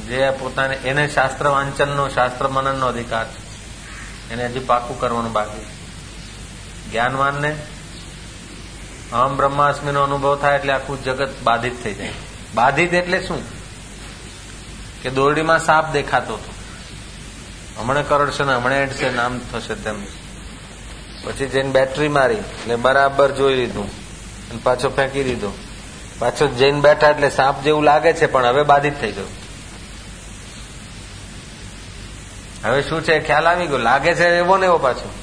જે પોતાને એને શાસ્ત્ર વાંચનનો, શાસ્ત્ર મનનનો અધિકાર છે. એને હજી પાકું કરવાનું બાકી જ્ઞાનવાનને અહમ બ્રહ્માસ્મીનો અનુભવ થાય એટલે આખું જગત બાધિત થઈ જાય. બાધિત એટલે શું? કે દોરડીમાં સાપ દેખાતો હતો. હમણાં કરડશે ને હમણાં એડશે નામ થશે તેમ. પછી જઈને બેટરી મારી એટલે બરાબર જોઈ લીધું અને પાછો ફેંકી દીધો. પાછો જઈને બેઠા એટલે સાપ જેવું લાગે છે, પણ હવે બાધિત થઈ ગયું. હવે શું છે, ખ્યાલ આવી ગયો? લાગે છે એવો ને એવો પાછો.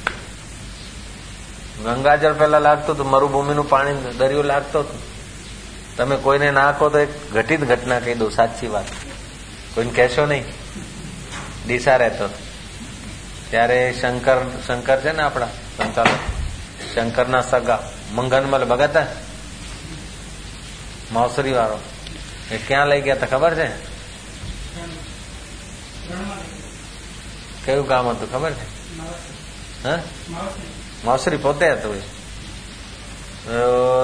ગંગાજળ પેલા લાગતું હતું, મરુભૂમિનું પાણી દરિયો લાગતો હતો. તમે કોઈને નાખો તો એક ઘટિત ઘટના કહી દો સાચી વાત. કોઈને કહેશો નહીં. ડીસા રહેતો ત્યારે શંકર શંકર છે ને આપણા સંચાલક, શંકરના સગા મંગનમલ ભગત માવસરી વાળો એ ક્યાં લઈ ગયા હતા ખબર છે? કયું ગામ હતું ખબર છે? હા? માવસરી પોતે હતું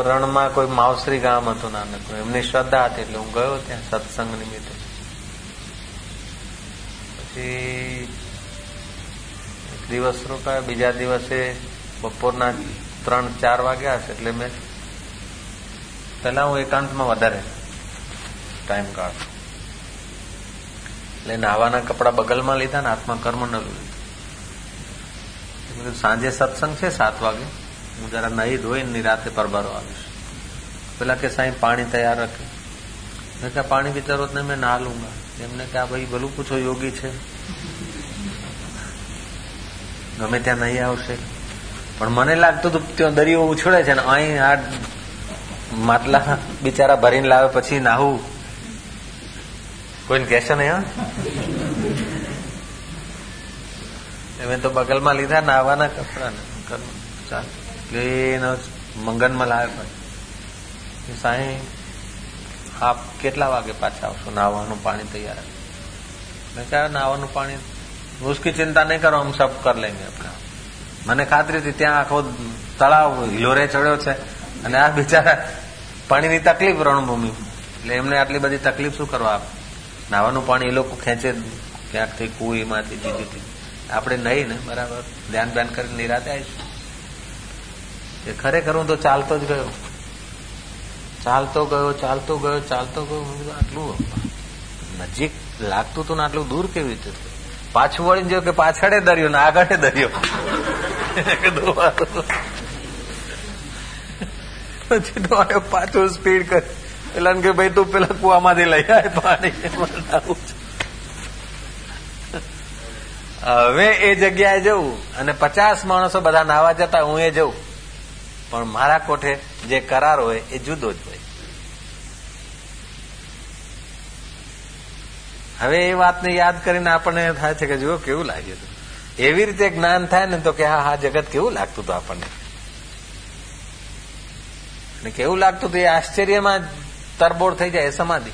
રણમાં કોઈ માવસરી ગામ હતું નાનકડું એમની શ્રદ્ધા હતી એટલે હું ગયો ત્યાં સત્સંગ નિમિત્તે. પછી દિવસ રોકાયો. બીજા દિવસે બપોરના ત્રણ, ચાર વાગ્યા હશે એટલે મેં પેલા હું એકાંતમાં વધારે ટાઈમ કાઢ. એટલે નાવાના કપડા બગલમાં લીધા ને હાથમાં કર્મ લીધું. સાંજે સત્સંગ છે, સાત વાગે. હું જરા નહીં ધોઈને નિરાતે પરબારો આવીશ. પેલા કે સાહેબ પાણી તૈયાર રાખે. મેં કે પાણી બિચારો ને મેં ના લુંગા એમને કે, આ ભાઈ ભલું પૂછો, યોગી છે? ગમે ત્યાં નહીં આવશે. પણ મને લાગતું હતું ત્યાં દરિયો ઉછળે છે ને અહીં આ માટલા બિચારા ભરીને લાવે પછી નાહું. કોઈને કહેશે નહીં હા. એમ તો બગલમાં લીધા નાવાના કપડા ને. મંગનમાં લાવ્યો પણ. સાંઈ આપ કેટલા વાગે પાછા આવશો નાવાનું પાણી તૈયાર? મેં કહ્યું નાવાનું પાણી ઉસકી ચિંતા નહીં કરો હમ સબ કર લેંગે આપણા. મને ખાતરી હતી, ત્યાં આખો તળાવ લોરે ચડ્યો છે. અને આ બિચારા પાણીની તકલીફ રણભૂમિ. એટલે એમને આટલી બધી તકલીફ શું કરવા આપ? નાવાનું પાણી એ લોકો ખેંચે ક્યાંકથી કુઈમાંથી બીજુંથી આપણે નહીં ને, બરાબર? ધ્યાન ધ્યાન કરીને નિરાતે આવીશું. ખરેખર હું તો ચાલતો જ ગયો. ચાલતો ગયો ચાલતો ગયો ચાલતો ગયો. આટલું નજીક લાગતું હતું ને આટલું દૂર કેવી રીતે? પાછું વળીને જો કે પાછળે દરિયો ને આગળ દરિયો. પછી તો પાછું સ્પીડ કરે. પેલા કે ભાઈ તું પેલા કુવામાંથી લઈ આવે પાણી. હવે એ જગ્યાએ જવું અને પચાસ માણસો બધા નાવા જતા હું એ જઉં પણ મારા કોઠે જે કરાર હોય એ જુદો જ હોય. હવે એ વાતને યાદ કરીને આપણને થાય છે કે જુઓ કેવું લાગ્યું હતું. એવી રીતે જ્ઞાન થાય ને તો કે હા હા, જગત કેવું લાગતું હતું આપણને. અને કેવું લાગતું હતું એ આશ્ચર્યમાં તરબોળ થઈ જાય એ સમાધિ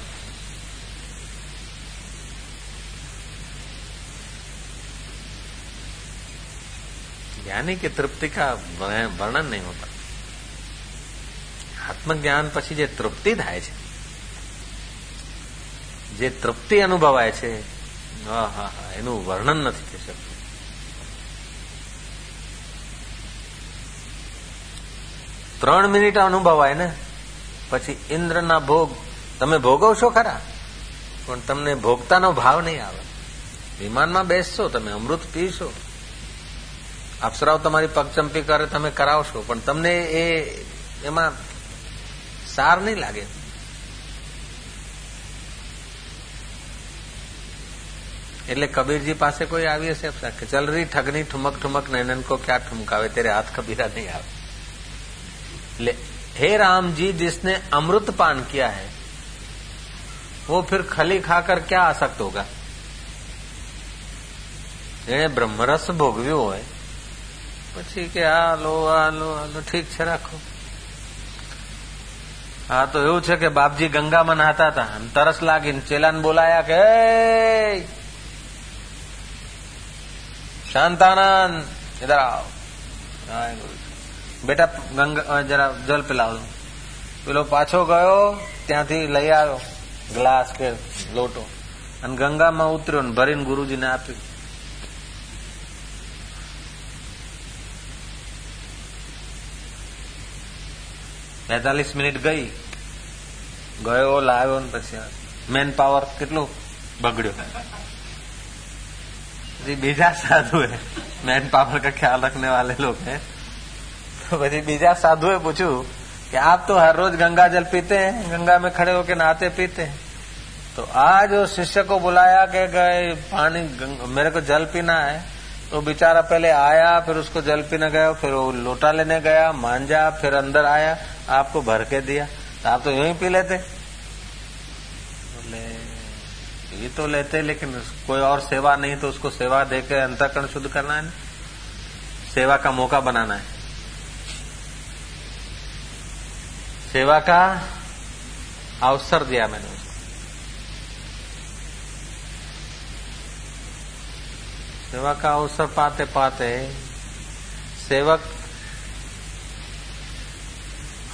ज्ञानी की तृप्ति का वर्णन नहीं होता આત્મજ્ઞાન પછી જે તૃપ્તિ થાય છે જે તૃપ્તિ અનુભવાય છે હા હા હા એનું વર્ણન નથી થઈ શકતું ત્રણ મિનિટ અનુભવાય ને પછી ઇન્દ્રના ભોગ, તમે ભોગવશો ખરા? પણ તમને ભોગતાનો ભાવ નહીં આવે. વિમાનમાં બેસશો, તમે અમૃત પીશો. અપ્સરાઓ તમારી પગચંપી કરે, તમે કરાવશો, પણ તમને એ, એમાં સાર નહીં લાગે. એટલે કબીરજી પાસે કોઈ આવી હશે કે, ચલ રી, ઠગની ઠુમક ઠુમક નૈનન કો ક્યાં ઠુમકાવે ત્યારે હાથ કબીરા નહીં આવે. એટલે हे राम जी जिसने अमृत पान किया है वो फिर खली खाकर क्या आसक्त होगा જેણે બ્રહ્મરસ ભોગવ્યું હોય પછી કે હાલો હાલો હાલો ઠીક છે રાખો હા તો એવું છે કે બાપજી ગંગામાં નહાતા હતા તરસ લાગીને ચેલાને બોલાયા કે શાંતાનંદ ઇધર આવો બેટા ગંગા જરા જલ પિલાવ પેલો પાછો ગયો ત્યાંથી લઈ આવ્યો ગ્લાસ કે લોટો અને ગંગામાં ઉતર્યો ને ભરીને ગુરુજીને આપ્યું બેતાલીસ મિનિટ ગઈ ગયો લાવ્યો ને પછી મેન પાવર કેટલું બગડ્યો પછી બીજા સાધુ મેન पावर का ख्याल रखने वाले लोग हैं तो પછી બીજા સાધુએ પૂછ્યું कि आप तो हर रोज गंगा जल पीते हैं गंगा में खड़े होकर नहाते पीते हैं तो आज उस शिष्य को बुलाया कि गए पानी मेरे को जल पीना है तो बेचारा पहले आया फिर उसको जल पीने गया फिर वो लोटा लेने गया मांझा फिर अंदर आया आपको भर के दिया तो आप तो यूं ही पी लेते बोले ये तो लेते लेकिन कोई और सेवा नहीं तो उसको सेवा देकर अंतकरण शुद्ध करना है सेवा का मौका बनाना है सेवा का अवसर दिया मैंने उसको सेवा का अवसर पाते पाते सेवक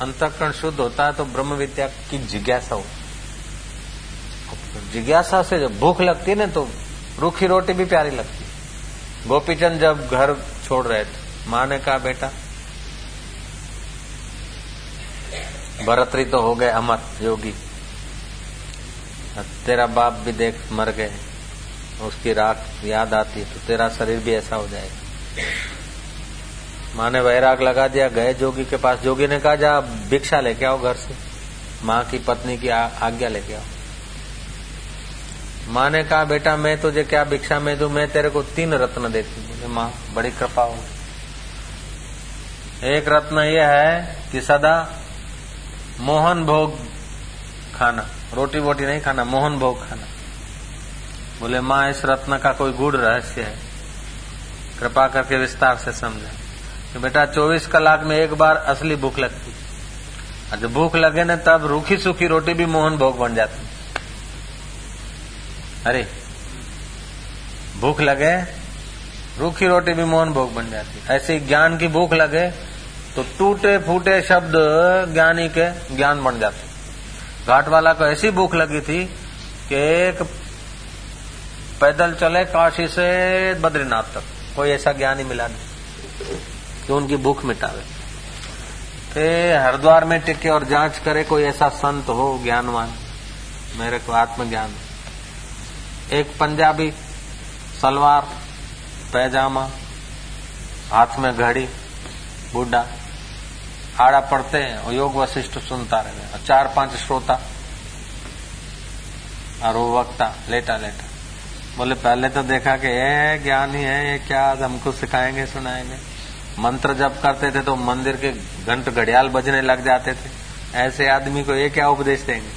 अंतकरण शुद्ध होता है तो ब्रह्म विद्या की जिज्ञासा हो। जिज्ञासा से जब भूख लगती है ना तो रूखी रोटी भी प्यारी लगती है। गोपीचंद जब घर छोड़ रहे थे, माँ ने कहा, बेटा भरतरी तो हो गए अमर योगी। तेरा बाप भी देख मर गए, उसकी राख याद आती तो तेरा शरीर भी ऐसा हो जाएगा। माँ ने वैराग लगा दिया, गए जोगी के पास। जोगी ने कहा, जा, भिक्षा लेके आओ घर से। माँ की पत्नी की आज्ञा लेके आओ। माँ ने कहा, बेटा, मैं तुझे क्या भिक्षा में दू? मैं तेरे को तीन रत्न देती हूँ। माँ, बड़ी कृपा हो एक रत्न यह है कि सदा मोहन भोग खाना रोटी वोटी नहीं खाना, मोहन भोग खाना। बोले, माँ, इस रत्न का कोई गुड़ रहस्य है। कृपा करके विस्तार से समझा। कि बेटा 24 कलाक में एक बार असली भूख लगती। और जब भूख लगे ना, तब रूखी सूखी रोटी भी मोहन भोग बन जाती। अरे, भूख लगे, रूखी रोटी भी मोहन भोग बन जाती। ऐसे ज्ञान की भूख लगे तो टूटे फूटे शब्द ज्ञानी के ज्ञान बन जाते। घाट वाला को ऐसी भूख लगी थी कि एक पैदल चले काशी से बद्रीनाथ तक। कोई ऐसा ज्ञानी मिला नहीं कि उनकी भूख मिटावे। फिर हरिद्वार में टिके और जाँच करे कोई ऐसा संत हो, ज्ञानवान, मेरे को आत्मज्ञान। एक पंजाबी सलवार, पैजामा, हाथ में घड़ी बूढ़ा आड़ा पड़ते हैं और योग वशिष्ठ सुनता रहे और चार पाँच श्रोता और वो वक्ता, लेटा लेटा। बोले, पहले तो देखा कि ये ज्ञान ही है, ये क्या हमको सिखाएँगे, सुनाएँगे। मंत्र जब करते थे तो मंदिर के घंट घड़ियाल बजने लग जाते थे। ऐसे आदमी को ये क्या उपदेश देंगे?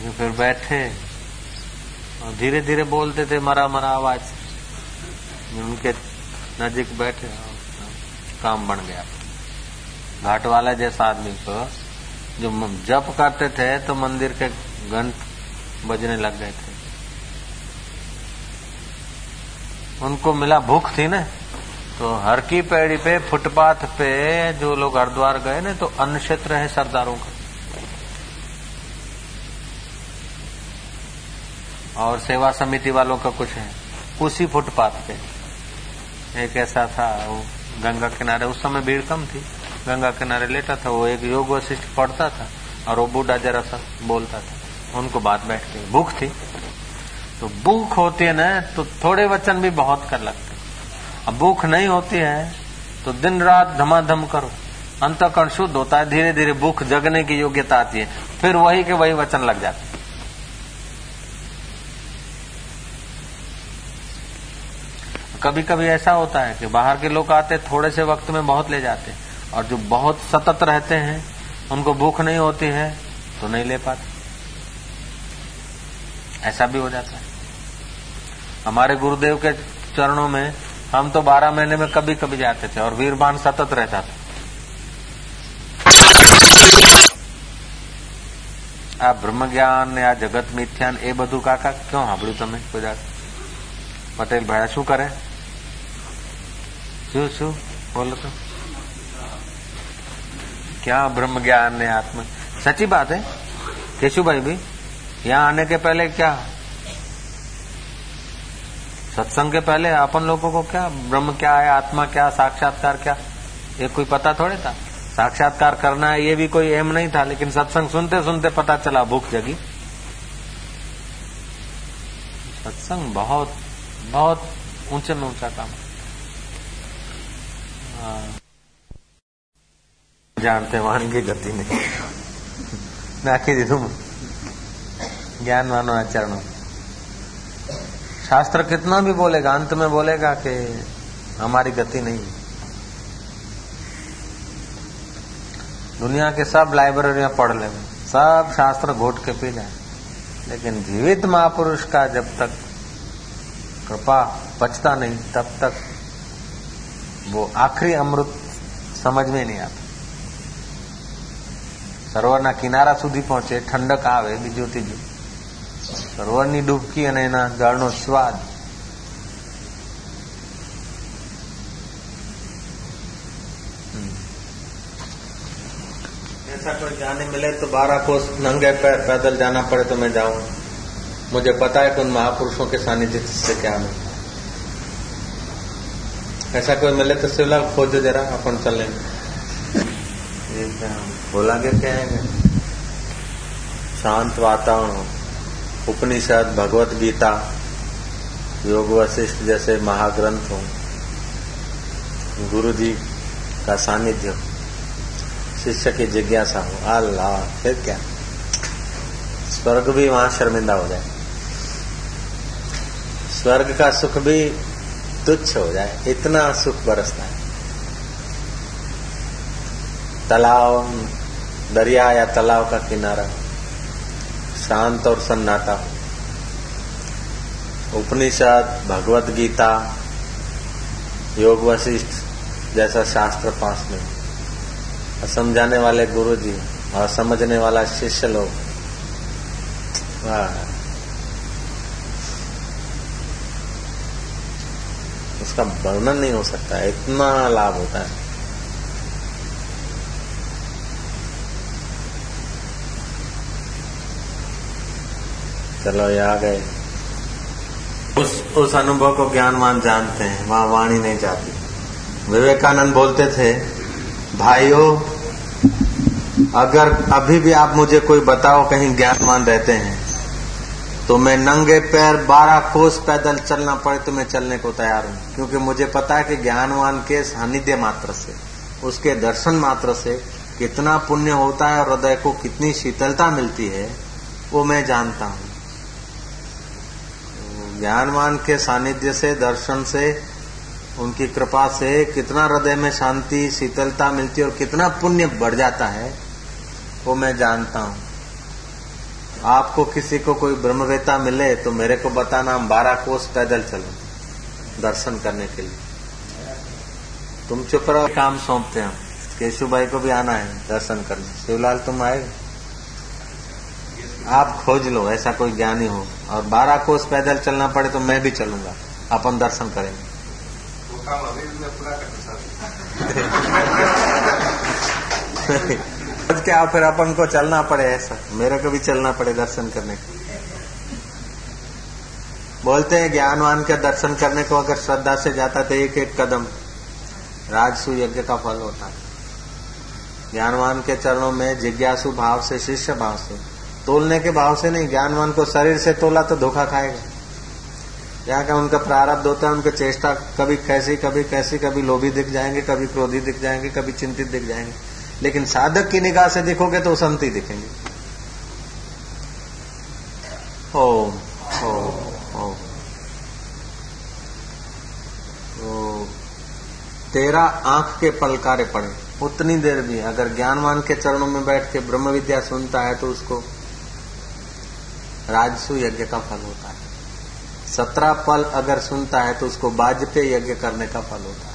जो फिर बैठे और धीरे धीरे बोलते थे मरा मरा आवाज़ उनके नजीक बैठे काम बन गया। घाट वाला जैसा आदमी को जो जप करते थे तो मंदिर के घंट बजने लग गए थे। उनको मिला भूख थी ना तो हर की पेड़ी पे, फुटपाथ पे जो लोग हरिद्वार गए ना तो अन्न क्षेत्र है सरदारों का। और सेवा समिति वालों का कुछ है, उसी फुटपाथ पे। एक ऐसा था, वो गंगा किनारे, उस समय भीड़ कम थी। गंगा किनारे लेटा था, वो एक योग वशिष्ठ पढ़ता था और वो बूढ़ा जरा सा बोलता था। उनको बात बैठ के भूख थी। तो भूख होती है ना तो थोड़े वचन भी बहुत कर लगते अब भूख नहीं होती है तो दिन रात धमाधम करो। अंतकरण शुद्ध होता है धीरे धीरे भूख जगने की योग्यता आती है। फिर वही के वही वचन लग जाते कभी कभी ऐसा होता है कि बाहर के लोग आते थोड़े से वक्त में बहुत ले जाते और जो बहुत सतत रहते हैं, उनको भूख नहीं होती है तो नहीं ले पाते। ऐसा भी हो जाता है। हमारे गुरुदेव के चरणों में हम तो बारह महीने में कभी कभी जाते थे और वीरबान सतत रहता था। आ ब्रह्म ज्ञान या जगत मिथ्यान એ बधु काका क्यों हाबड़ू तमें બધા પટેલ ભાઈ शू કરે શું શું બોલો તો क्या ब्रह्म ज्ञान ने आत्मा सच्ची बात है केशु भाई भी यहाँ आने के पहले क्या सत्संग के पहले अपन लोगों को क्या ब्रह्म क्या है आत्मा क्या साक्षात्कार क्या ये कोई पता थोड़े था साक्षात्कार करना है ये भी कोई एम नहीं था लेकिन सत्संग सुनते सुनते पता चला भूख जगी सत्संग बहुत बहुत ऊंचे में ऊंचा काम જાણતે વાણગી ગતિ નહીં નાખી દીધું ज्ञानवानो आचरण शास्त्र कितना भी बोलेगा अंत में बोलेगा कि हमारी गति नहीं दुनिया के सब लाइब्रेरियां पढ़ ले सब शास्त्र घोट के पी जाए लेकिन जीवित महापुरुष का जब तक कृपा बचता नहीं तब तक वो आखिरी अमृत समझ में नहीं आता સરોવરના કિનારા સુધી પહોંચે ઠંડક આવે બીજું ત્રીજું સરોવરની ડૂબકી અને એના જળનો સ્વાદ ऐसा कोई जाने मिले तो बारह कोस नंगे पैर पैदल जाना पड़े तो मैं जाऊं मुझे पता है कि उन महापुरुषों के सानिध्य से क्या है ऐसा कोई मिले तो शिवलाल खोजो जरा, अपन चलेंगे बोला के कहेंगे शांत वातावरण, उपनिषद, भगवत गीता, योग वशिष्ठ जैसे महाग्रंथ हो। गुरु जी का सानिध्य हो शिष्य की जिज्ञासा हो। अल्लाह, फिर क्या? स्वर्ग भी वहाँ शर्मिंदा हो जाए। स्वर्ग का सुख भी तुच्छ हो जाए, इतना सुख बरसता है। तालाब दरिया या तालाब का किनारा, शांत और सन्नाटा उपनिषद, भगवत गीता, योग वशिष्ठ जैसा शास्त्र पास में। समझाने वाले गुरु जी और समझने वाला शिष्य लोग, वाह। उसका वर्णन नहीं हो सकता, इतना लाभ होता है। चलो, ये आ गए। उस उस अनुभव को ज्ञानवान जानते हैं, वहाँ वाणी नहीं जाती। विवेकानंद बोलते थे, भाइयों, अगर अभी भी आप मुझे कोई बताओ, कहीं ज्ञानवान रहते हैं तो मैं नंगे पैर बारह कोस पैदल चलना पड़े तो मैं चलने को तैयार हूँ। क्योंकि मुझे पता है कि ज्ञानवान के सानिध्य मात्र से, उसके दर्शन मात्र से कितना पुण्य होता है और हृदय को कितनी शीतलता मिलती है, वो मैं जानता हूँ। ज्ञानवान के सानिध्य से, दर्शन से, उनकी कृपा से कितना हृदय में शांति, शीतलता मिलती है और कितना पुण्य बढ़ जाता है, वो मैं जानता हूँ। आपको किसी को कोई ब्रह्मवेता मिले तो मेरे को बताना हम बारह कोस पैदल चलो दर्शन करने के लिए। तुम चुप रहो काम सौंपते हम केशु भाई को भी आना है दर्शन करने। शिवलाल तुम आए? आप खोज लो ऐसा कोई ज्ञानी हो। और बारह कोस पैदल चलना पड़े तो मैं भी चलूँगा। अपन दर्शन करेंगे। समझ के आओ, फिर अपन को चलना पड़े ऐसा। मेरे को भी चलना पड़े दर्शन करने को। बोलते हैं, ज्ञानवान के दर्शन करने को अगर श्रद्धा से जाता तो एक एक कदम राजसु यज्ञ का फल होता। है ज्ञानवान के चरणों में जिज्ञासु भाव से, शिष्य भाव से। तोलने के भाव से नहीं, ज्ञानवान को शरीर से तोला तो धोखा खाएगा। यहाँ का उनका प्रारब्ध होता है, उनकी चेष्टा कभी कैसी कभी कैसी, कभी लोभी दिख जाएँगे, कभी क्रोधी दिख जाएँगे, कभी चिंतित दिख जाएँगे। लेकिन साधक की निगाह से देखोगे तो संति दिखेंगे। ओम तो तेरा आँख के पलकारे पड़े, उतनी देर भी। अगर ज्ञानवान के चरणों में बैठ के ब्रह्म विद्या सुनता है तो उसको राजसु यज्ञ का फल होता है। सत्रह पल अगर सुनता है तो उसको बाजपेय यज्ञ करने का फल होता है।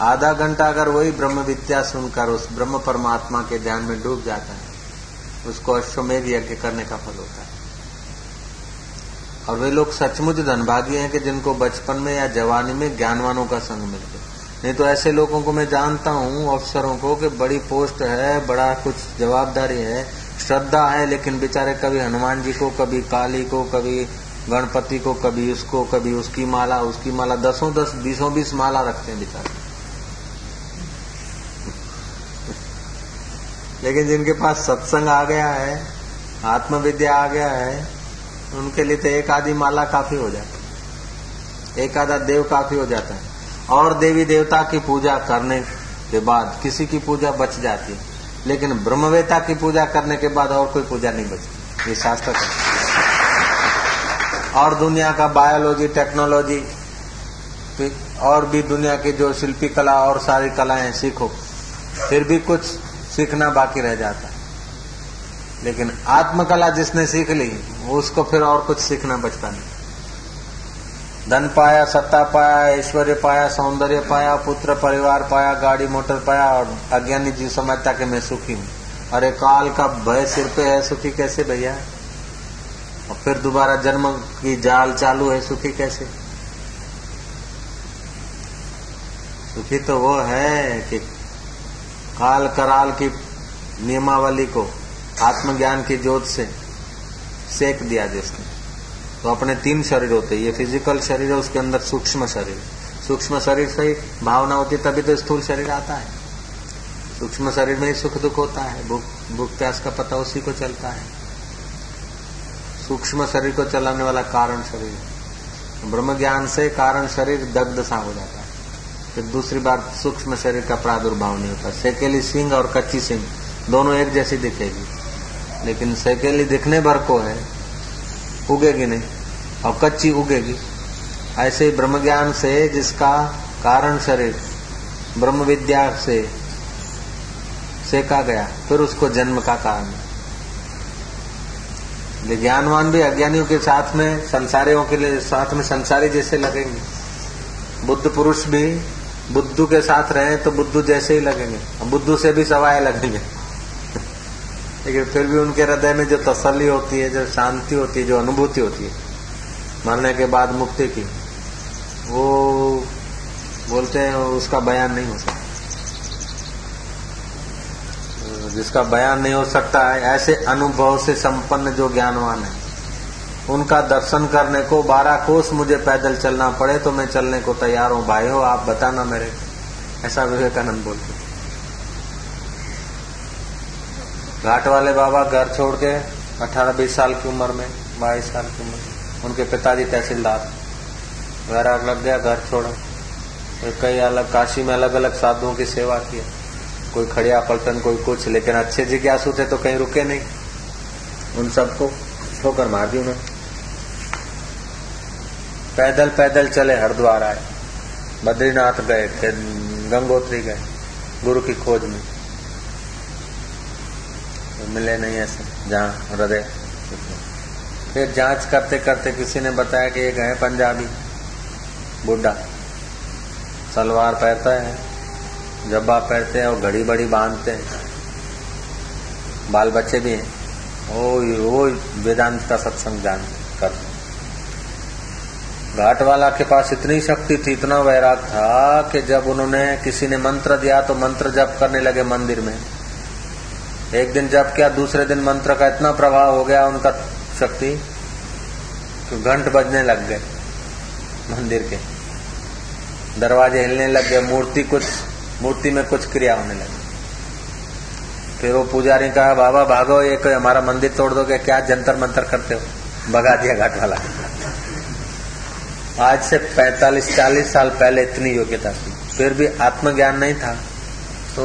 आधा घंटा अगर वही ब्रह्म विद्या सुनकर उस ब्रह्म परमात्मा के ध्यान में डूब जाता है, उसको अश्वमेघ यज्ञ करने का फल होता है। और वे लोग सचमुच धनभागी हैं कि जिनको बचपन में या जवानी में ज्ञानवानों का संग मिल गया नहीं तो ऐसे लोगों को मैं जानता हूँ, अफसरों को, कि बड़ी पोस्ट है, बड़ा कुछ जवाबदारी है, श्रद्धा है, लेकिन बेचारे कभी हनुमान जी को, कभी काली को, कभी गणपति को, कभी उसको, कभी उसकी माला उसकी माला दसों दस, बीसों बीस माला रखते हैं बेचारे। लेकिन जिनके पास सत्संग आ गया है, आत्मविद्या आ गया है, उनके लिए तो एक आधी माला काफ़ी हो जाता है। एक आधा देव काफ़ी हो जाता है। और देवी देवता की पूजा करने के बाद किसी की पूजा बच जाती है। लेकिन ब्रह्मवेता की पूजा करने के बाद और कोई पूजा नहीं बचती। ये शास्त्र और दुनिया का बायोलॉजी टेक्नोलॉजी और भी दुनिया की जो शिल्पी कला और सारी कलाएँ सीखो। फिर भी कुछ सीखना बाकी रह जाता है। लेकिन आत्मकला जिसने सीख ली, उसको फिर और कुछ सीखना बचता नहीं। धन पाया, सत्ता पाया, ऐश्वर्य पाया, सौंदर्य पाया, पुत्र, परिवार पाया, गाड़ी, मोटर पाया, और अज्ञानी जीव समझता कि मैं सुखी हूँ। अरे काल का भय सिर पे है, सुखी कैसे भैया? और फिर दोबारा जन्म की जाल चालू है, सुखी कैसे? सुखी तो वो है कि काल कराल की नियमावली को आत्मज्ञान की जोत से सेक दिया जिसने तो अपने तीन शरीर होते ये फ़िज़िकल शरीर है, उसके अंदर सूक्ष्म शरीर। सूक्ष्म शरीर से ही भावना होती तभी तो स्थूल शरीर आता है। सूक्ष्म शरीर में ही सुख दुख होता है। भूख भूख प्यास का पता उसी को चलता है। सूक्ष्म शरीर को चलाने वाला कारण शरीर ब्रह्म ज्ञान से कारण शरीर दग्ध सा हो जाता है। फिर दूसरी बार सूक्ष्म शरीर का प्रादुर्भाव नहीं होता। सेकेली सिंह और कच्ची सिंह, दोनों एक जैसी दिखेगी। लेकिन सेकेली दिखने भर को है? उगेगी नहीं, और कच्ची उगेगी। ऐसे ब्रह्म ज्ञान से जिसका कारण शरीर ब्रह्म विद्या से सेका गया, फिर उसको जन्म का कारण ज्ञानवान भी अज्ञानियों के साथ में, संसारियों के लिए, साथ में संसारी जैसे लगेंगे। बुद्ध पुरुष भी बुद्धू के साथ रहे तो बुद्धू जैसे ही लगेंगे। बुद्धू से भी सवाए लगेंगे। लेकिन फिर भी उनके हृदय में जो तसल्ली होती है, जो शांति होती है, जो अनुभूति होती है, मरने के बाद मुक्ति की, वो बोलते हैं उसका बयान नहीं हो सकता। जिसका बयान नहीं हो सकता है ऐसे अनुभव से संपन्न जो ज्ञानवान है उनका दर्शन करने को, बारह कोस मुझे पैदल चलना पड़े तो मैं चलने को तैयार हूँ। भाई हो, आप बताना मेरे ऐसा विवेकानंद बोलते। घाट वाले बाबा घर छोड़ के, अठारह बीस साल की उम्र में, बाईस साल की उम्र उनके पिताजी तहसीलदार। घर आग लग गया, घर छोड़ा। फिर कई अलग, काशी में अलग अलग साधुओं की सेवा की। कोई खड़िया पलटन, कोई कुछ, लेकिन अच्छे जिज्ञासु थे तो कहीं रुके नहीं। उन सबको ठोकर मार दी उन्होंने। पैदल पैदल चले हरिद्वार आए। बद्रीनाथ गए गंगोत्री गए, गुरु की खोज में। मिले नहीं ऐसे, जहाँ हृदय फिर जाँच करते करते किसी ने बताया कि एक है पंजाबी बुढ़ा सलवार पहनता है, जब्बा पहनते हैं और घड़ी बड़ी बांधते हैं। बाल बच्चे भी हैं। वो वो वेदांत का सत्संग जान करते घाट वाला के पास इतनी शक्ति थी, इतना वैराग था कि जब उन्होंने किसी ने मंत्र दिया तो मंत्र जप करने लगे मंदिर में। एक दिन जब किया, दूसरे दिन मंत्र का इतना प्रभाव हो गया, उनका शक्ति तो घंट बजने लग गए मंदिर के। दरवाजे हिलने लग गए, मूर्ति कुछ, मूर्ति में कुछ क्रिया होने लगी। फिर वो पुजारी कहा, बाबा भागो, ये हमारा मंदिर तोड़ दोगे, क्या जंतर मंतर करते हो? भगा दिया घाट वाला। आज से 45-40 साल पहले इतनी योग्यता थी। फिर भी आत्मज्ञान नहीं था। तो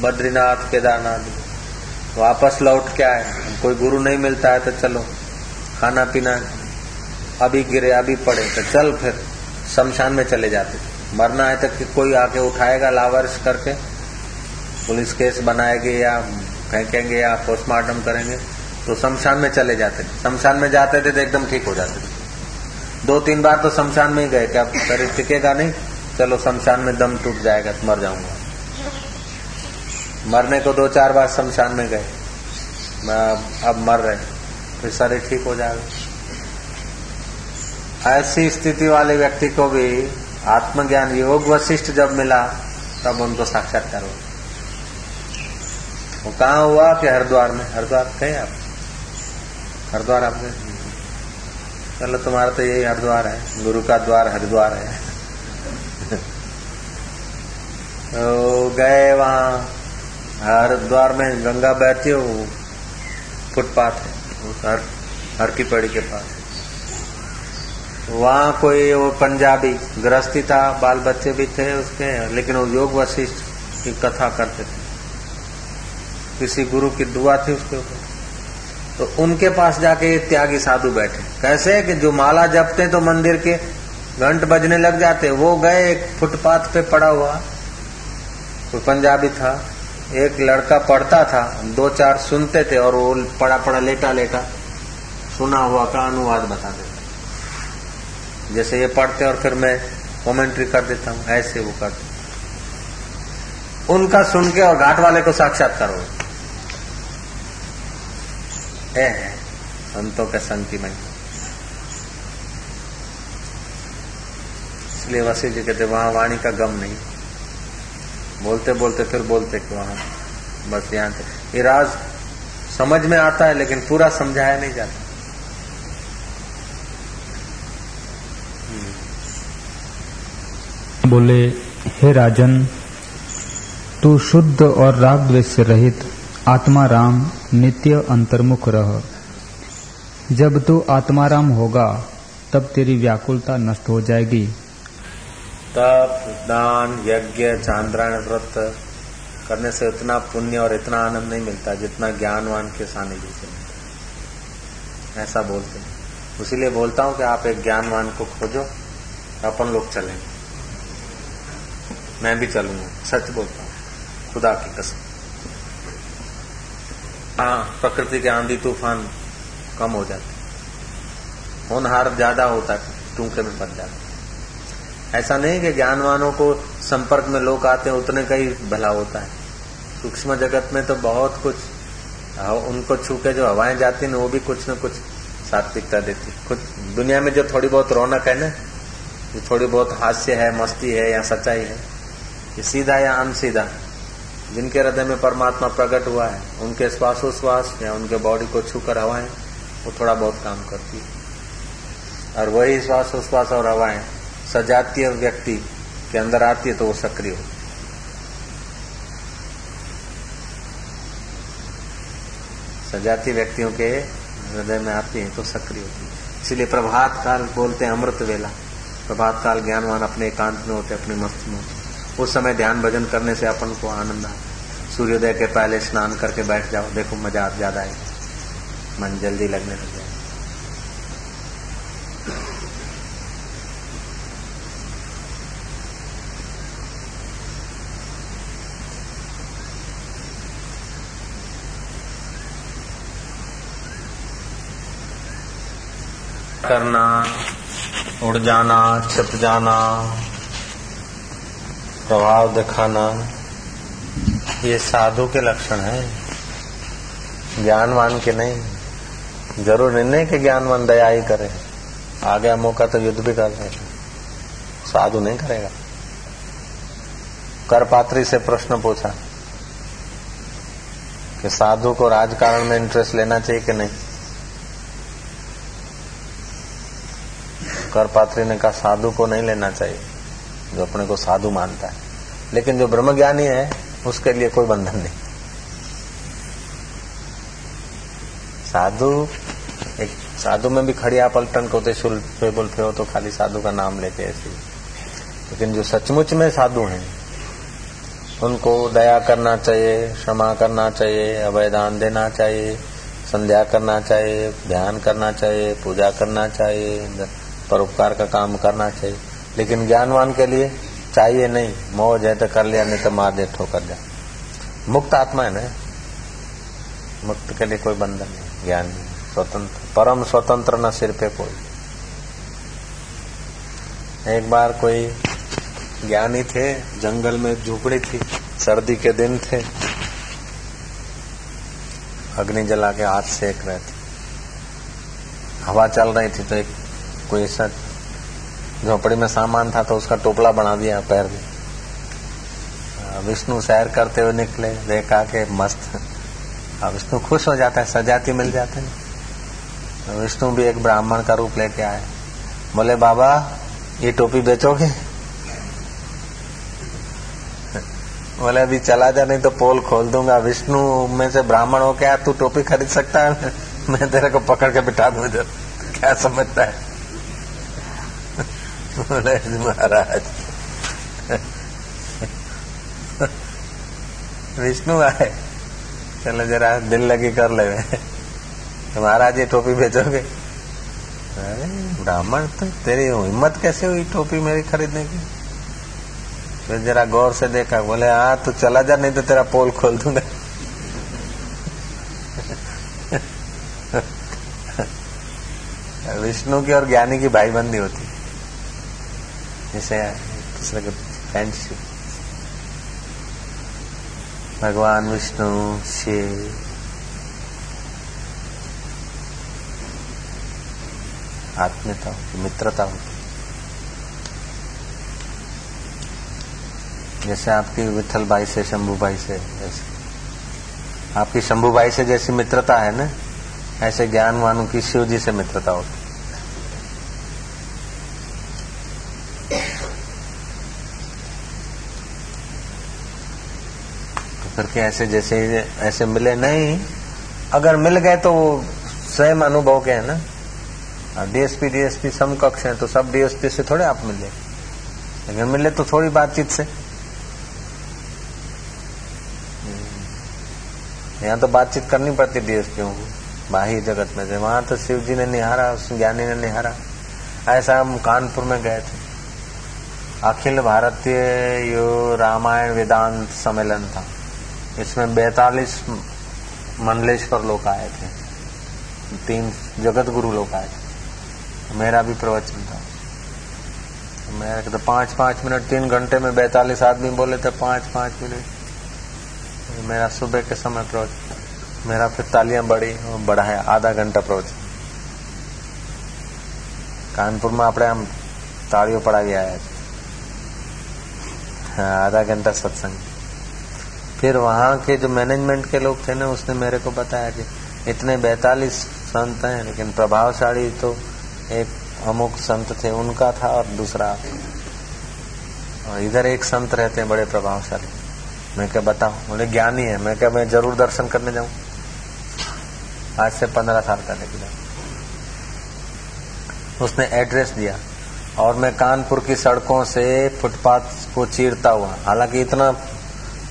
बद्रीनाथ, केदारनाथ, वापस लौट के आए। कोई गुरु नहीं मिलता है तो चलो खाना पीना अभी गिरे, अभी पड़े तो चल फिर, शमशान में चले जाते। मरना है तो कोई आके उठाएगा लावर्स करके? पुलिस केस बनाएगी या फेंकेंगे या पोस्टमार्टम करेंगे? तो शमशान में चले जाते। शमशान में जाते थे तो एकदम ठीक हो जाते थे। दो तीन बार तो शमशान में ही गए क्या? शरीर टिकेगा नहीं? चलो शमशान में दम टूट जाएगा तो मर जाऊँगा। मरने को दो चार बार शमशान में गए। अब मर रहे फिर शरीर ठीक हो जाएगा। ऐसी स्थिति वाले व्यक्ति को भी आत्मज्ञान, योग वशिष्ठ जब मिला, तब उनको साक्षात्कार हुआ वो कहा हुआ कि हरिद्वार में? हरिद्वार कहे आप? हरिद्वार आपने चलो तुम्हारा तो यही हरिद्वार है, गुरु का द्वार, हरिद्वार है। तो गए वहाँ, हरिद्वार में गंगा बहती हो, फुटपाथ है हर हर की पड़ी के पास। वहाँ कोई वो पंजाबी गृहस्थी था बाल बच्चे भी थे उसके, लेकिन वो योग वशिष्ठ की कथा करते थे। किसी गुरु की दुआ थी उसके ऊपर। तो उनके पास जाके ये त्यागी साधु बैठे। कैसे? कि जो माला जपते तो मंदिर के घंट बजने लग जाते वो गए, एक फुटपाथ पे पड़ा हुआ। कोई पंजाबी था। एक लड़का पढ़ता था। दो चार सुनते थे और वो पड़ा पड़ा लेटा लेटा। सुना हुआ का अनुवाद बता देता जैसे ये पढ़ते और फिर मैं कमेंट्री कर देता हूँ। ऐसे वो करते उनका सुन के और घाट वाले को साक्षात्कार हो है, संतों के की महिमा इसलिए वसी जी कहते, वहाँ वाणी का गम नहीं। बोलते बोलते फिर बोलते कि वहाँ, बस यहाँ ये राज समझ में आता है, लेकिन पूरा समझाया नहीं जाता। बोले, हे राजन, तू शुद्ध और राग द्वेष से रहित आत्मा राम नित्य अंतर्मुख रह। जब तू आत्माराम होगा, तब तेरी व्याकुलता नष्ट हो जाएगी। तप, दान, यज्ञ, चांद्रायण व्रत करने से इतना पुण्य और इतना आनंद नहीं मिलता जितना ज्ञानवान के सानिध्य से मिलता ऐसा बोलते हैं। उसीलिए बोलता हूँ कि आप एक ज्ञानवान को खोजो अपन लोग चलें मैं भी चलूँगा, सच बोलता हूँ। खुदा की कसम। हाँ प्रकृति के आंधी तूफ़ान कम हो जाते होनहार ज़्यादा होता है, टूके में पड़ जाता ऐसा नहीं कि ज्ञानवानों को संपर्क में लोग आते हैं, उतने का ही भला होता है। सूक्ष्म जगत में तो बहुत कुछ उनको छू के जो हवाएँ जाती है, वो भी कुछ न कुछ सात्विकता देती कुछ, दुनिया में जो थोड़ी बहुत रौनक है ना, जो थोड़ी बहुत हास्य है, मस्ती है या सच्चाई है, ये सीधा या अनसीधा जिनके हृदय में परमात्मा प्रकट हुआ है, उनके श्वासोश्वास या उनके बॉडी को छूकर हवाएँ, वो थोड़ा बहुत काम करती है। और वही श्वासोश्वास और हवाएँ, सजातीय व्यक्ति के अंदर आती है तो वो सक्रिय होती सजातीय व्यक्तियों के हृदय में आती है तो सक्रिय होती है। इसलिए प्रभात काल बोलते हैं अमृत वेला। प्रभात काल ज्ञानवान अपने एकांत में होते अपने मस्त में होते उस समय ध्यान भजन करने से अपन को आनंद आता सूर्योदय के पहले स्नान करके बैठ जाओ, देखो मज़ा ज़्यादा आएगा मन जल्दी लगने लग जाए। करना, उड़ जाना, छिप जाना प्रभाव दिखाना, ये साधु के लक्षण है। ज्ञानवान के नहीं। ज़रूर नहीं कि ज्ञानवान दया ही करे। आ गया मौका तो युद्ध भी कर रहे साधु नहीं करेगा। करपात्री से प्रश्न पूछा कि साधु को राजकारण में इंटरेस्ट लेना चाहिए कि नहीं? करपात्री ने कहा, साधु को नहीं लेना चाहिए। जो अपने को साधु मानता है। लेकिन जो ब्रह्मज्ञानी है, उसके लिए कोई बंधन नहीं। साधु, एक साधु में भी खड़िया पलटन को बोलते हो तो खाली साधु का नाम लेते ऐसे लेकिन जो सचमुच में साधु हैं, उनको दया करना चाहिए, क्षमा करना चाहिए अवैदान देना चाहिए, संध्या करना चाहिए, ध्यान करना चाहिए, पूजा करना चाहिए, परोपकार का काम करना चाहिए। लेकिन ज्ञानवान के लिए चाहिए नहीं। मौज है तो कर लिया, नहीं तो मार दे, ठोकर जा मुक्त आत्मा है ना? मुक्त के लिए कोई बंधन नहीं, ज्ञान स्वतंत्र। परम स्वतंत्र न सिर पे कोई। एक बार कोई ज्ञानी थे, जंगल में झुपड़ी थी, सर्दी के दिन थे। अग्नि जला के हाथ सेक रहे थे। हवा चल रही थी तो एक कोई ऐसा झोपड़ी में सामान था तो उसका टोपला बना दिया पैर में। विष्णु सैर करते हुए निकले, देखा के मस्त। अब विष्णु खुश हो जाता है, सजाती मिल जाते हैं। विष्णु भी एक ब्राह्मण का रूप लेके आए। बोले, बाबा, ये टोपी बेचोगे? बोले, अभी चला जा, नहीं तो पोल खोल दूँगा। विष्णु में से ब्राह्मण हो क्या तू टोपी खरीद सकता है? मैं तेरे को पकड़ के बिठा दू इधर। क्या समझता है? बोले, महाराज. विष्णु आए। चलो जरा दिल लगी कर ले। तो महाराज ये टोपी भेजोगे? अरे, ब्राह्मण तो तेरी हिम्मत कैसे हुई टोपी मेरी खरीदने की? फिर जरा गौर से देखा, बोले हाँ तू चला जा, नहीं तो तेरा पोल खोल दूँगा। विष्णु की और ज्ञानी की भाईबंदी होती। जैसे दूसरे के फ्रेंडशिप भगवान, विष्णु, शिव। आत्मीयता होती, मित्रता होती। जैसे आपकी विठल भाई से, शंभू भाई से जैसे आपकी शंभू भाई से जैसी मित्रता है ना, ऐसे ज्ञान ज्ञानवानों की शिव जी से मित्रता होती। क्या ऐसे जैसे ऐसे मिले नहीं। अगर मिल गए तो वो स्वयं अनुभव के है ना। डीएसपी डीएसपी समकक्ष है तो सब डीएसपी से थोड़े आप मिले। लेकिन मिले तो थोड़ी बातचीत से। यहाँ तो बातचीत करनी पड़ती डीएसपियों को। बाह्य जगत में से। वहाँ तो शिव जी ने निहारा उस ज्ञानी ने निहारा। ऐसा हम कानपुर में गए थे। अखिल भारतीय यो रामायण वेदांत सम्मेलन था। इसमें बैतालीस मंडलेश्वर लोग आए थे तीन जगत गुरु लोग आए थे मेरा भी प्रवचन था मैं तो पांच पांच मिनट तीन घंटे में बैतालीस आदमी बोले थे पांच पांच मिनट मेरा सुबह के समय प्रवचन मेरा फिर तालियां बढ़ी बढ़ाया आधा घंटा प्रवचन कानपुर में આપણે આમ તાળીઓ પડાવી આયા हाँ, आधा घंटा सत्संग फिर वहाँ के जो मैनेजमेंट के लोग थे ना, उसने मेरे को बताया कि इतने बैतालीस संत हैं, लेकिन प्रभावशाली तो एक अमुक संत थे, उनका था और दूसरा और इधर एक संत रहते हैं बड़े प्रभावशाली। मैं क्या बताऊँ? बोले, ज्ञानी है। मैं क्या, मैं ज़रूर दर्शन करने जाऊँ? आज से पंद्रह साल की उसने एड्रेस दिया। और मैं कानपुर की सड़कों से फुटपाथ को चीरता हुआ, हालाँकि इतना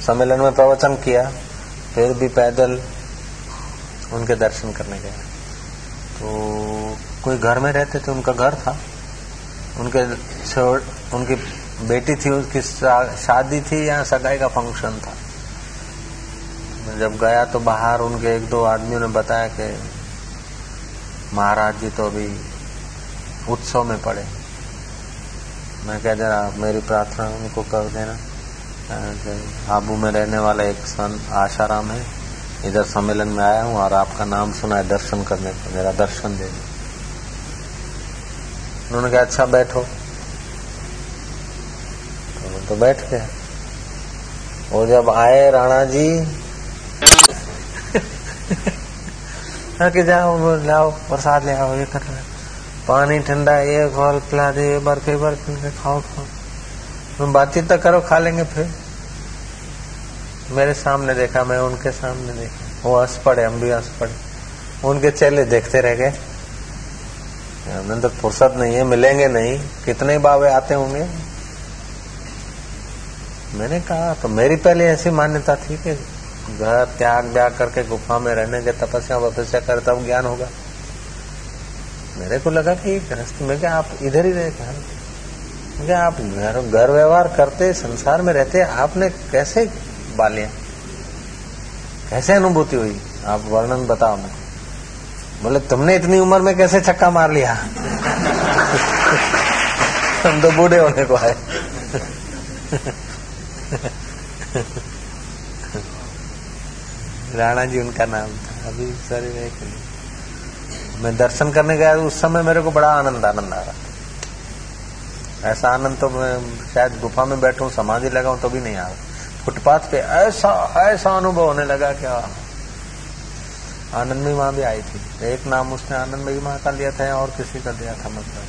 सम्मेलन में प्रवचन किया, फिर भी पैदल उनके दर्शन करने गया तो कोई घर में रहते थे, उनका घर था। उनके उनकी बेटी थी, उसकी शादी थी या सगाई का फ़ंक्शन था। जब गया तो बाहर उनके एक दो आदमियों ने बताया कि महाराज जी तो अभी उत्सव में पड़े। मैं कह, जरा मेरी प्रार्थना उनको कर देना। आबू में रहने वाला एक सन आशाराम है। इधर सम्मेलन में आया हूँ और आपका नाम सुना है दर्शन करने को। मेरा दर्शन दे उन्होंने कहा अच्छा बैठो। तो तो बैठ गया। वो जब आए राणा जी कि जाओ लाओ, प्रसाद ले आओ, ये कर पानी ठंडा ये फल पिला दे बर्फे बर्फे खाओ खाओ। तुम बातचीत तो करो, खा लेंगे फिर। मेरे सामने देखा, मैं उनके सामने देखा। वो हंस पड़े, हम भी हंस पड़े। उनके चेले देखते रह गए। तो फुर्सत नहीं है, मिलेंगे नहीं। कितने बाबे आते होंगे? मैंने कहा तो मेरी पहले ऐसी मान्यता थी कि घर त्याग त्याग करके गुफा में रहने के तपस्या वपस्या कर तब ज्ञान होगा। मेरे को लगा कि गृहस्थ में क्या आप इधर ही रहे क्या आप घर व्यवहार करते, संसार में रहते, आपने कैसे बालिया? कैसे अनुभूति हुई? आप वर्णन बताओ मेरे बोले, तुमने इतनी उम्र में कैसे छक्का मार लिया? हम तो बूढ़े होने को आए। राणा जी, उनका नाम था। अभी सर मैं दर्शन करने गया, उस समय मेरे को बड़ा आनंद आनंद आ रहा था। ऐसा आनंद तो मैं शायद गुफा में बैठूं, समाधि लगाऊँ तो भी नहीं आ फुटपाथ पे ऐसा ऐसा अनुभव होने लगा क्या? आनंद माँ भी आई थी। एक नाम उसने आनंद माँ का लिया था और किसी का दिया था मतलब?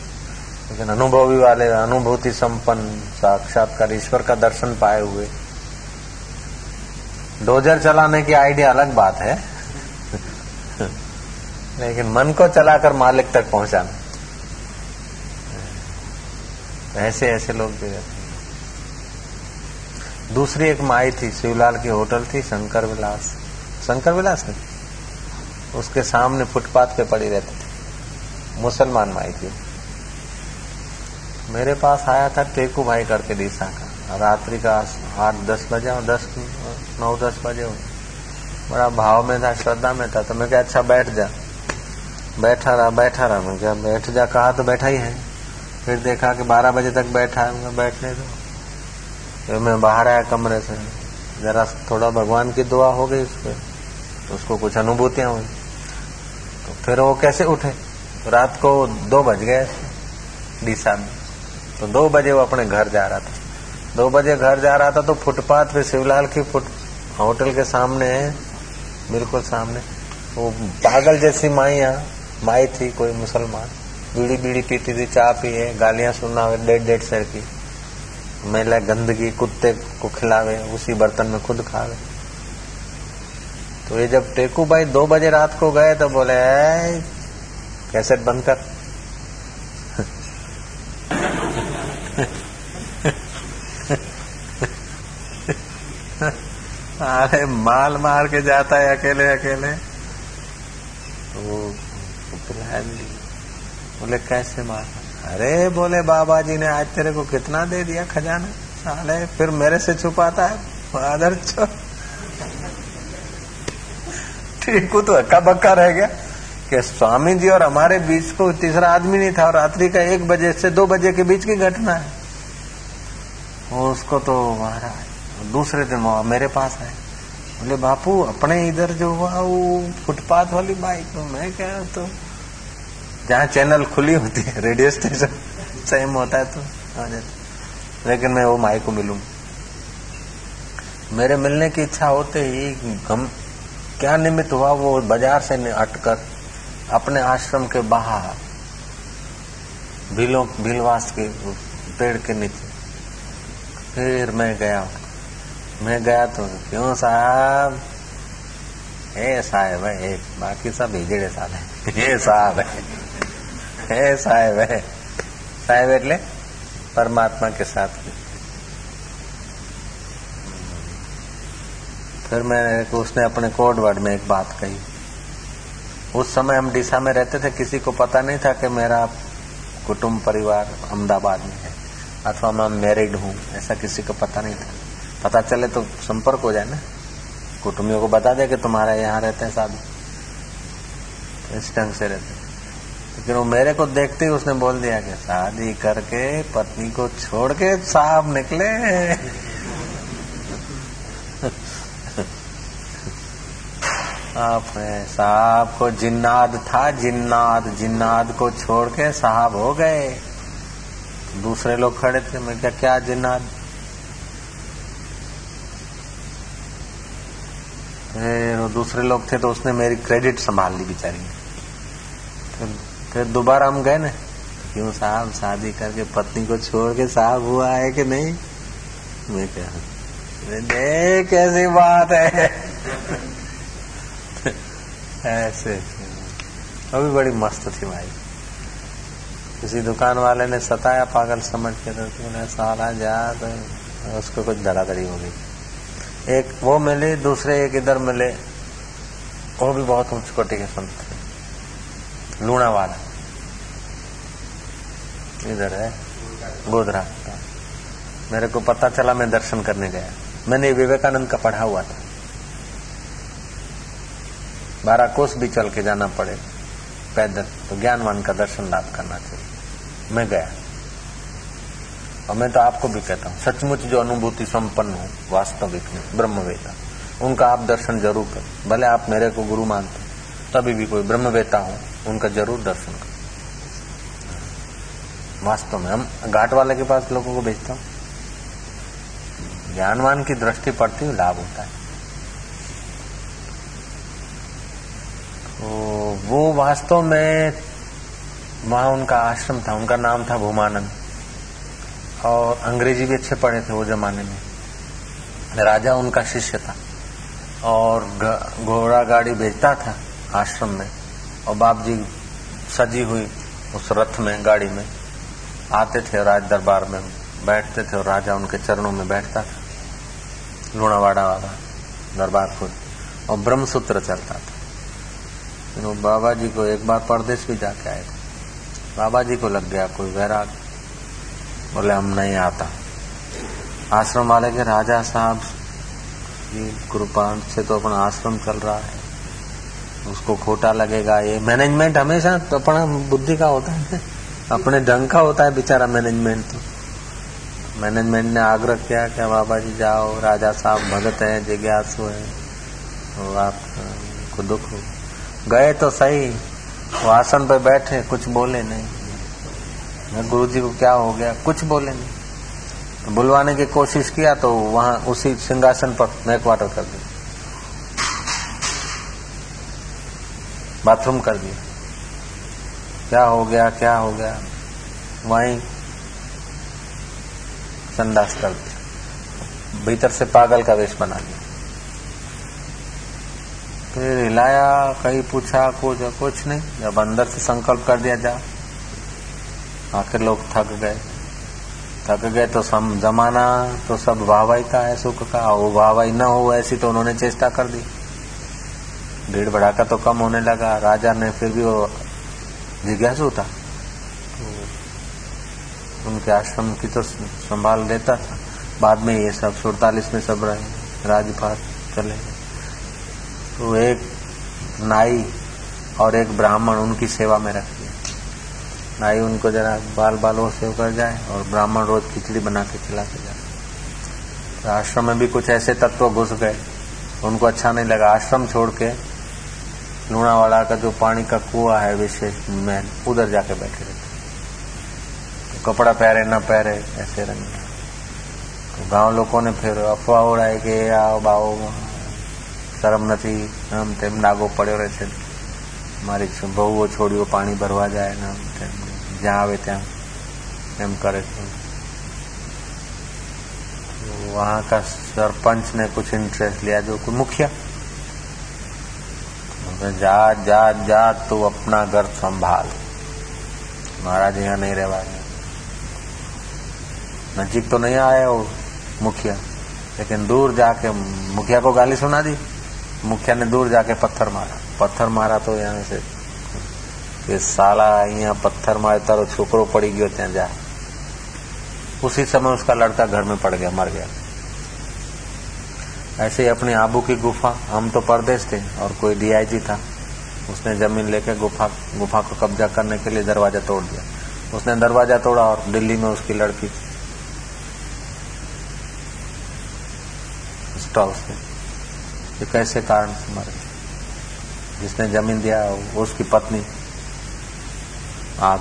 लेकिन अनुभवी वाले, अनुभूति संपन्न, साक्षात्कार, ईश्वर का दर्शन पाए हुए। डोजर चलाने की आइडिया अलग बात है। लेकिन मन को चलाकर मालिक तक पहुंचाना। ऐसे ऐसे लोग भी रहते दूसरी एक माई थी, शिवलाल की होटल थी, शंकर विलास। शंकर विलास नहीं, उसके सामने फुटपाथ पे पड़ी रहती थी। मुसलमान माई थी। मेरे पास आया था टेकू भाई करके डीसा का। रात्रि का आठ, दस बजे, दस, नौ, दस बजे हो बड़ा भाव में था, श्रद्धा में था तो मैं क्या अच्छा बैठ जा। बैठा रहा बैठा रहा। मैं क्या बैठ जा, कहा तो बैठा ही है। फिर देखा कि बारह बजे तक बैठा है बैठने दो फिर मैं बाहर आया कमरे से। जरा थोड़ा भगवान की दुआ हो गई उस पर तो उसको कुछ अनुभूतियाँ हुई। तो फिर वो कैसे उठे? रात को दो बज गए डीसा में। तो दो बजे वो अपने घर जा रहा था। दो बजे घर जा रहा था तो फुटपाथ पे शिवलाल की फुट होटल के सामने है। बिल्कुल सामने। वो पागल जैसी माइया, माई थी कोई मुसलमान। बीड़ी बीड़ी पीती थी चाय पिए गालियाँ सुनना हुए डेढ़ डेढ़ सर की। मैला गंदगी, कुत्ते को खिलावे, उसी बर्तन में खुद खावे। तो ये जब टेकू भाई दो बजे रात को गए तो बोले कैसेट बंद कर अरे, माल मार के जाता है अकेले अकेले तो वो बोले कैसे मार? अरे बोले बाबा जी ने आज तेरे को कितना दे दिया खजाना? साले, फिर मेरे से छुपाता है? फादर, चो। ठीक तो हक्का बक्का रह गया कि स्वामी जी और हमारे बीच को तीसरा आदमी नहीं था और रात्रि का एक बजे से दो बजे के बीच की घटना है। उसको तो मारा दूसरे दिन वो मेरे पास आए। बोले, बापू, अपने इधर जो हुआ, वो फुटपाथ वाली बाइक मैं क्या तो जहाँ चैनल खुली होती है रेडियो स्टेशन सेम होता है तो आ लेकिन मैं वो माई को मिलूं। मेरे मिलने की इच्छा होते ही गम, क्या निमित्त हुआ वो बाज़ार से अटकर अपने आश्रम के बाहर, भीलों, भीलवास के पेड़ के नीचे। फिर मैं गया। मैं गया तो क्यों साहब? हे साहब है बाकी सब हिजड़े साहब है हे साहब है हे साहब है साहब એટલે परमात्मा के साथ फिर मैंने उसने अपने कोड वर्ड में एक बात कही उस समय हम डीसा में रहते थे किसी को पता नहीं था कि मेरा कुटुंब परिवार अहमदाबाद में है अथवा मैं मैरिड हूँ ऐसा किसी को पता नहीं था पता चले तो संपर्क हो जाए ना कुटुंबियों को बता दे कि तुम्हारा यहाँ रहते हैं साधु इस ढंग से रहते लेकिन वो मेरे को देखते ही उसने बोल दिया कि शादी करके पत्नी को छोड़ के साहब निकले। आप साहब को जिन्नाद था, जिन्नाद जिन्नाद को छोड़ के साहब हो गए। दूसरे लोग खड़े थे, मैं क्या क्या जिन्नाद? दूसरे लोग थे तो उसने मेरी क्रेडिट संभाल ली बेचारी। फिर दोबारा हम गए ना? क्यों साहब, शादी करके पत्नी को छोड़ के साहब हुआ है कि नहीं? मैं क्या देख कैसी बात है। ऐसे। अभी बड़ी मस्त थी भाई। किसी दुकान वाले ने सताया, पागल समझ के तो मैंने साला जा तो उसको कुछ धड़ाधड़ी हो गई। एक वो मिले, दूसरे एक इधर मिले। वो भी बहुत ऊंच कोटि के संत थे लूणावाड़ा इधर है, गोधरा। मेरे को पता चला मैं दर्शन करने गया। मैंने विवेकानंद का पढ़ा हुआ था। बारह कोस भी चल के जाना पड़े, पैदल। तो ज्ञानवान का दर्शन लाभ करना चाहिए। मैं गया। और मैं तो आपको भी कहता हूँ, सचमुच जो अनुभूति संपन्न हो, वास्तविक में ब्रह्मवेता। उनका आप दर्शन ज़रूर करें। भले आप मेरे को गुरु मानते तभी भी कोई ब्रह्मवेता हो उनका ज़रूर दर्शन करें। वास्तव में हम घाट वाले के पास लोगों को भेजता हूँ। ज्ञानवान की दृष्टि पड़ती हुई लाभ होता है। तो वो वास्तव में वहाँ उनका आश्रम था, उनका नाम था भूमानंद। और अंग्रेज़ी भी अच्छे पढ़े थे वो जमाने में। राजा उनका शिष्य था। और घोड़ा गाड़ी भेजता था आश्रम में। और बाप जी सजी हुई उस रथ में, गाड़ी में। आते थे राज दरबार में, बैठते थे और राजा उनके चरणों में बैठता था। लूणावाड़ा वाला दरबार खुद और ब्रह्मसूत्र चलता था। तो बाबा जी को एक बार परदेश भी जाके आए थे। बाबा जी को लग गया कोई वैराग। बोले, हम नहीं आता। आश्रम वाले के राजा साहब की कृपा से तो अपना आश्रम चल रहा है। उसको खोटा लगेगा, ये मैनेजमेंट हमेशा तो अपना बुद्धि का होता है। अपने ढंग का होता है बेचारा मैनेजमेंट तो। मैनेजमेंट ने आग्रह किया कि बाबा जी जाओ, राजा साहब भगत है, जिज्ञासु है तो आपको दुख हो। गए तो सही वो आसन पर बैठे, कुछ बोले नहीं। गुरु जी को क्या हो गया, कुछ बोले नहीं। बुलवाने की कोशिश किया तो वहाँ उसी सिंहासन पर मैक वाटर कर दिया। बाथरूम कर दिया। क्या हो गया, क्या हो गया? वहीं संडास कर दिया। भीतर से पागल का वेश बना दिया फिर हिलाया, कहीं पूछा, कुछ कुछ नहीं। जब अंदर से संकल्प कर दिया, जा। आखिर लोग थक गए। थक गए तो सम जमाना तो सब वाहवाही का है, सुख का। वो वाहवाही न हो, ऐसी तो उन्होंने चेष्टा कर दी। भीड़ भड़ाका तो कम होने लगा, राजा ने फिर भी वो जिज्ञासु था। उनके आश्रम की तो संभाल लेता था। बाद में ये सब सुड़तालीस में सब रहे, राजपाट चले तो एक नाई और एक ब्राह्मण उनकी सेवा में रखे नाई उनको जरा बाल बालों से कर जाए और ब्राह्मण रोज खिचड़ी बना के खिला के जाए। तो आश्रम में भी कुछ ऐसे तत्व घुस गए। उनको अच्छा नहीं लगा, आश्रम छोड़ के लूणावाड़ा का जो पानी का कुआ है विशेष महल उधर जाके बैठे रहते तो कपड़ा पहरे न पहरे ऐसे रंग तो गांव लोगों ने फिर अफवाह उड़ाई कि आओ बाओ શરમ નથી આમ તેમ નાગો પડ્યો રહે છે મારી બહુઓ છોડીઓ પાણી ભરવા જાય ને આમ તેમ જ્યાં આવે ત્યાં એમ करे तो वहां का सरपंच ने कुछ इंटरेस्ट लिया जो कोई मुखिया जा जा जा तू अपना घर संभाल महाराज यहाँ नहीं रहवा नजीक तो नहीं आया वो मुखिया लेकिन दूर जाके मुखिया को गाली सुना दी मुखिया ने दूर जाके पत्थर मारा पत्थर मारा तो यहाँ से કે साला અહીંયા पत्थर मारे तारो छोकरो पड़ी गयो ત્યાં जा उसी समय उसका लड़का घर में पड़ गया मर गया ऐसे ही अपनी आबू की गुफा, हम तो परदेश थे और कोई डीआईजी था। उसने ज़मीन लेके गुफा गुफा को कब्जा करने के लिए दरवाज़ा तोड़ दिया। उसने दरवाज़ा तोड़ा और दिल्ली में उसकी लड़की स्टॉल से। ये कैसे कारण मर? जिसने ज़मीन दिया, उसकी पत्नी आग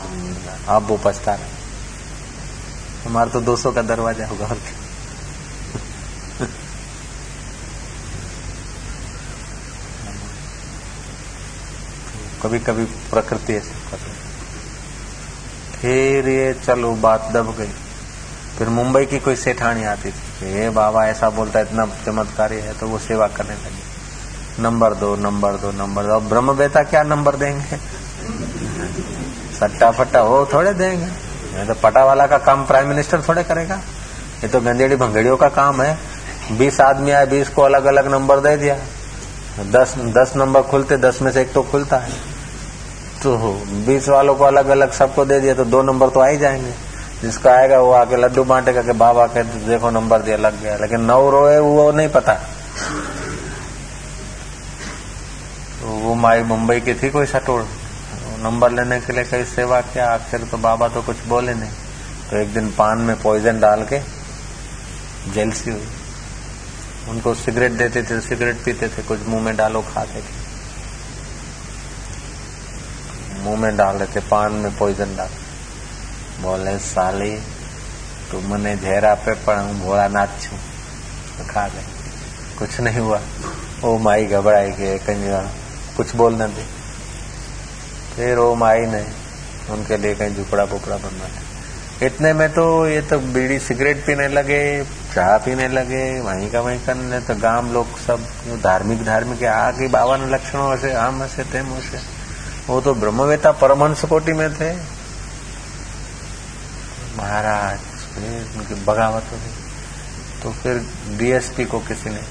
अब वो पछता रहे। हमारा तो 200 का दरवाज़ा होगा और कभी कभी प्रकृति ऐसे कर फिर ये चलो बात दब गई। फिर मुंबई की कोई सेठानी आती थी ये बाबा, ऐसा बोलता है, इतना चमत्कारी है तो वो सेवा करने लगी। नंबर दो नंबर दो नंबर दो। ब्रह्म बेता क्या नंबर देंगे? सट्टा फट्टा वो थोड़े देंगे। तो पटा वाला का काम प्राइम मिनिस्टर थोड़े करेगा। ये तो गंजेड़ी भंगेड़ियों का काम है। बीस आदमी आए, बीस को अलग अलग नंबर दे दिया। दस दस नंबर खुलते, दस में से एक तो खुलता है। तो बीस वालों को अलग अलग सबको दे दिया तो दो नंबर तो आ ही जाएँगे। जिसका आएगा वो आके लड्डू बांटेगा कि बाबा के देखो नंबर दिया, लग गया। लेकिन नौ रोए, वो नहीं पता। तो वो माई मुंबई की थी कोई सटोर। नंबर लेने के लिए कई सेवा किया आखिर तो बाबा तो कुछ बोले नहीं। तो एक दिन पान में पॉइजन डाल के जेलसी हुई। उनको सिगरेट देते थे सिगरेट पीते थे कुछ मुंह में डालो खाते थे मुंह में डाल लेते पान में पॉइजन डाल बोले साली तू मने झेरा पे પણ હું ભોળાનાથ છું खा गए कुछ नहीं हुआ ओ माई घबराई के कहीं कुछ बोलने दे फिर वो माई ने उनके लिए कहीं झुपड़ा बुपड़ा बनवाया इतने में तो ये तो बीड़ी सिगरेट पीने लगे चाय पीने लगे, वहीं का वहीं करने तो गाँव लोग सब धार्मिक धार्मिक आ गई बावन लक्षणों से, आम से, तेम से। वो तो ब्रह्मवेता परमहंस कोटि में थे। महाराज उनकी बगावत हो गई। तो फिर डीएसपी को किसी ने,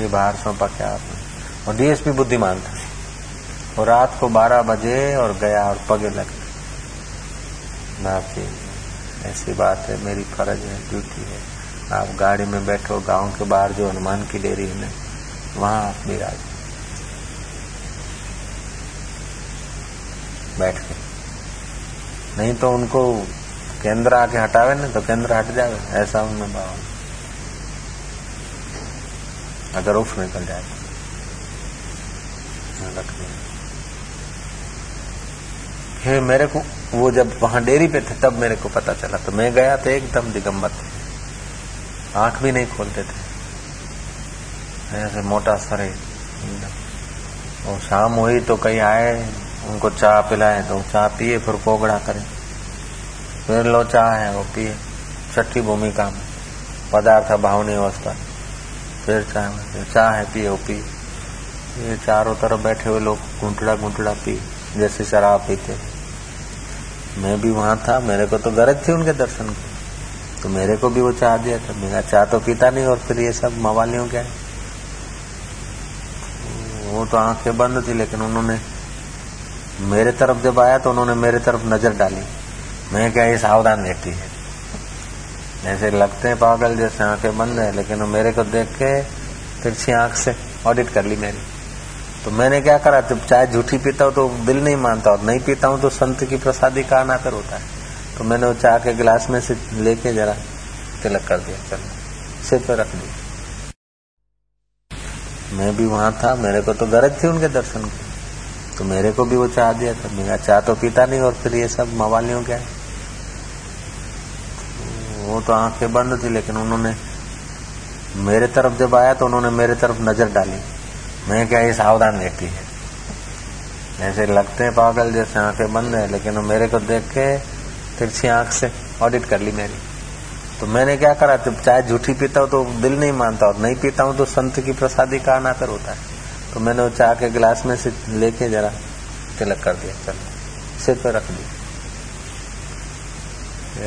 ये बाहर सौंपा क्या आपने? और डीएसपी बुद्धिमान था। और रात को 12 बजे और गया और पगे लगे जी ऐसी बात है, मेरी फ़र्ज़ है, ड्यूटी है। आप गाड़ी में बैठो, गाँव के बाहर जो हनुमान की डेरी है ना, वहाँ आप विराज बैठ के। नहीं तो उनको केंद्र आके हटावे ना तो केंद्र हट जावे, ऐसा उनमें भाव अगर उफ निकल जाए दिया फिर मेरे को वो जब वहाँ डेयरी पे थे, तब मेरे को पता चला। तो मैं गया तो एकदम दिगंबर थे। आँख भी नहीं खोलते थे। ऐसे मोटा सर। और शाम हुई तो कहीं आए, उनको चाय पिलाए तो चाय पिए, फिर कोगड़ा करें। फिर लो चाय है, वो पिए। छठी भूमिका में पदार्थ भावनी अवस्था। फिर चाय चाय है, पिए, वो पिए। ये चारों तरफ़ बैठे हुए लोग घुंटड़ा घुंटड़ा पी जैसे शराब पीते। मैं भी वहाँ था, मेरे को तो गरज थी उनके दर्शन की। तो मेरे को भी वो चाह दिया था। मेरा चाह तो पीता नहीं और फिर ये सब मवालियों क्या है। वो तो आँखें बंद थी, लेकिन उन्होंने मेरे तरफ़ जब आया तो उन्होंने मेरे तरफ़ नज़र डाली। मैं क्या ये सावधान रहती है? ऐसे लगते हैं पागल जैसे आँखें बंद है, लेकिन मेरे को देख के तिरछी आँख से ऑडिट कर ली मेरी। तो मैंने क्या करा, जब चाय झूठी पीता हूँ तो दिल नहीं मानता और नहीं पीता हूँ तो संत की प्रसादी का अनाकर होता है। तो मैंने वो चाय के गिलास में से लेके जरा तिलक कर दिया, चलो, सिर पे रख दिया। मैं भी वहाँ था, मेरे को तो गरज थी उनके दर्शन की। तो मेरे को भी वो चाह दिया था। मेरा चाह तो पीता नहीं और फिर ये सब मवालियों क्या है? वो तो आँखें बंद थी, लेकिन उन्होंने मेरे तरफ़ जब आया तो उन्होंने मेरे तरफ़ नज़र डाली। मैं क्या ये सावधान रहती है? ऐसे लगते हैं पागल जैसे आँखें बंद है, लेकिन मेरे को देख के तिरछी आँख से ऑडिट कर ली मेरी तो मैंने क्या करा, जब चाय झूठी पीता हूँ तो दिल नहीं मानता और नहीं पीता हूँ तो संत की प्रसादी का अनातर होता है। तो मैंने वो चाय के गिलास में से लेके जरा तिलक कर दिया, चलो। सिर पे रख दिया।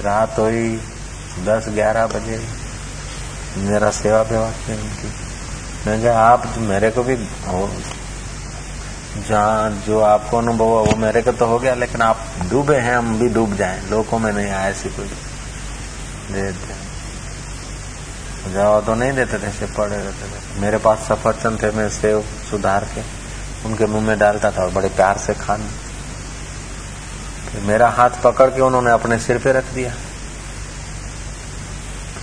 रात हुई, दस ग्यारह बजे, मेरा सेवा व्यवहार थी उनकी। मैं आप मेरे को भी जहाँ जो आपको अनुभव हुआ, वो मेरे को तो हो गया, लेकिन आप डूबे हैं, हम भी डूब जाएँ, लोगों में नहीं आया ऐसी कोई देते। जाओ तो नहीं देते थे, ऐसे पड़े रहते थे। मेरे पास सफरचंद थे, मैं सेव सुधार के, उनके मुँह में डालता था और बड़े प्यार से खाने। मेरा हाथ पकड़ के उन्होंने अपने सिर पे रख दिया।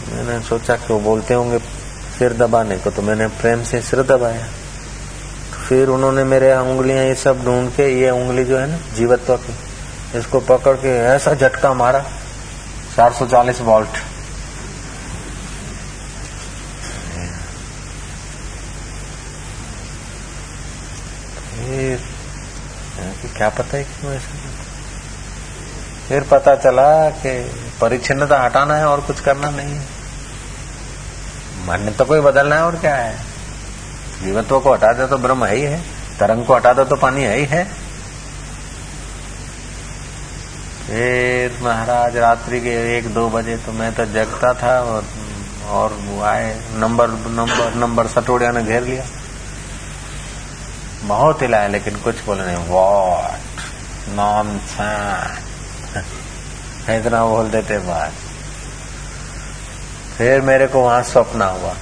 मैंने सोचा कि वो बोलते होंगे सिर दबाने को तो मैंने प्रेम से सिर दबाया। तो फिर उन्होंने मेरे उंगलियाँ ये सब ढूंढ के, ये उंगली जो है ना, जीवत्व की, इसको पकड़ के ऐसा झटका मारा 440 वोल्ट। फिर क्या पता है क्यों ऐसा फिर पता चला कि परिच्छिन्नता हटाना है और कुछ करना नहीं है। मन तो कोई बदलना है और क्या है? जीवत्व को हटा दो तो ब्रह्म है ही है। तरंग को हटा दो तो पानी है ही है। फिर महाराज रात्रि के एक दो बजे तो मैं तो जगता था और और आए, नंबर नंबर नंबर सटोड़िया ने घेर लिया। बहुत हिलाया लेकिन कुछ बोले नहीं। वॉट नॉन इतना बोल देते बात। फिर मेरे को वहाँ स्वप्न हुआ।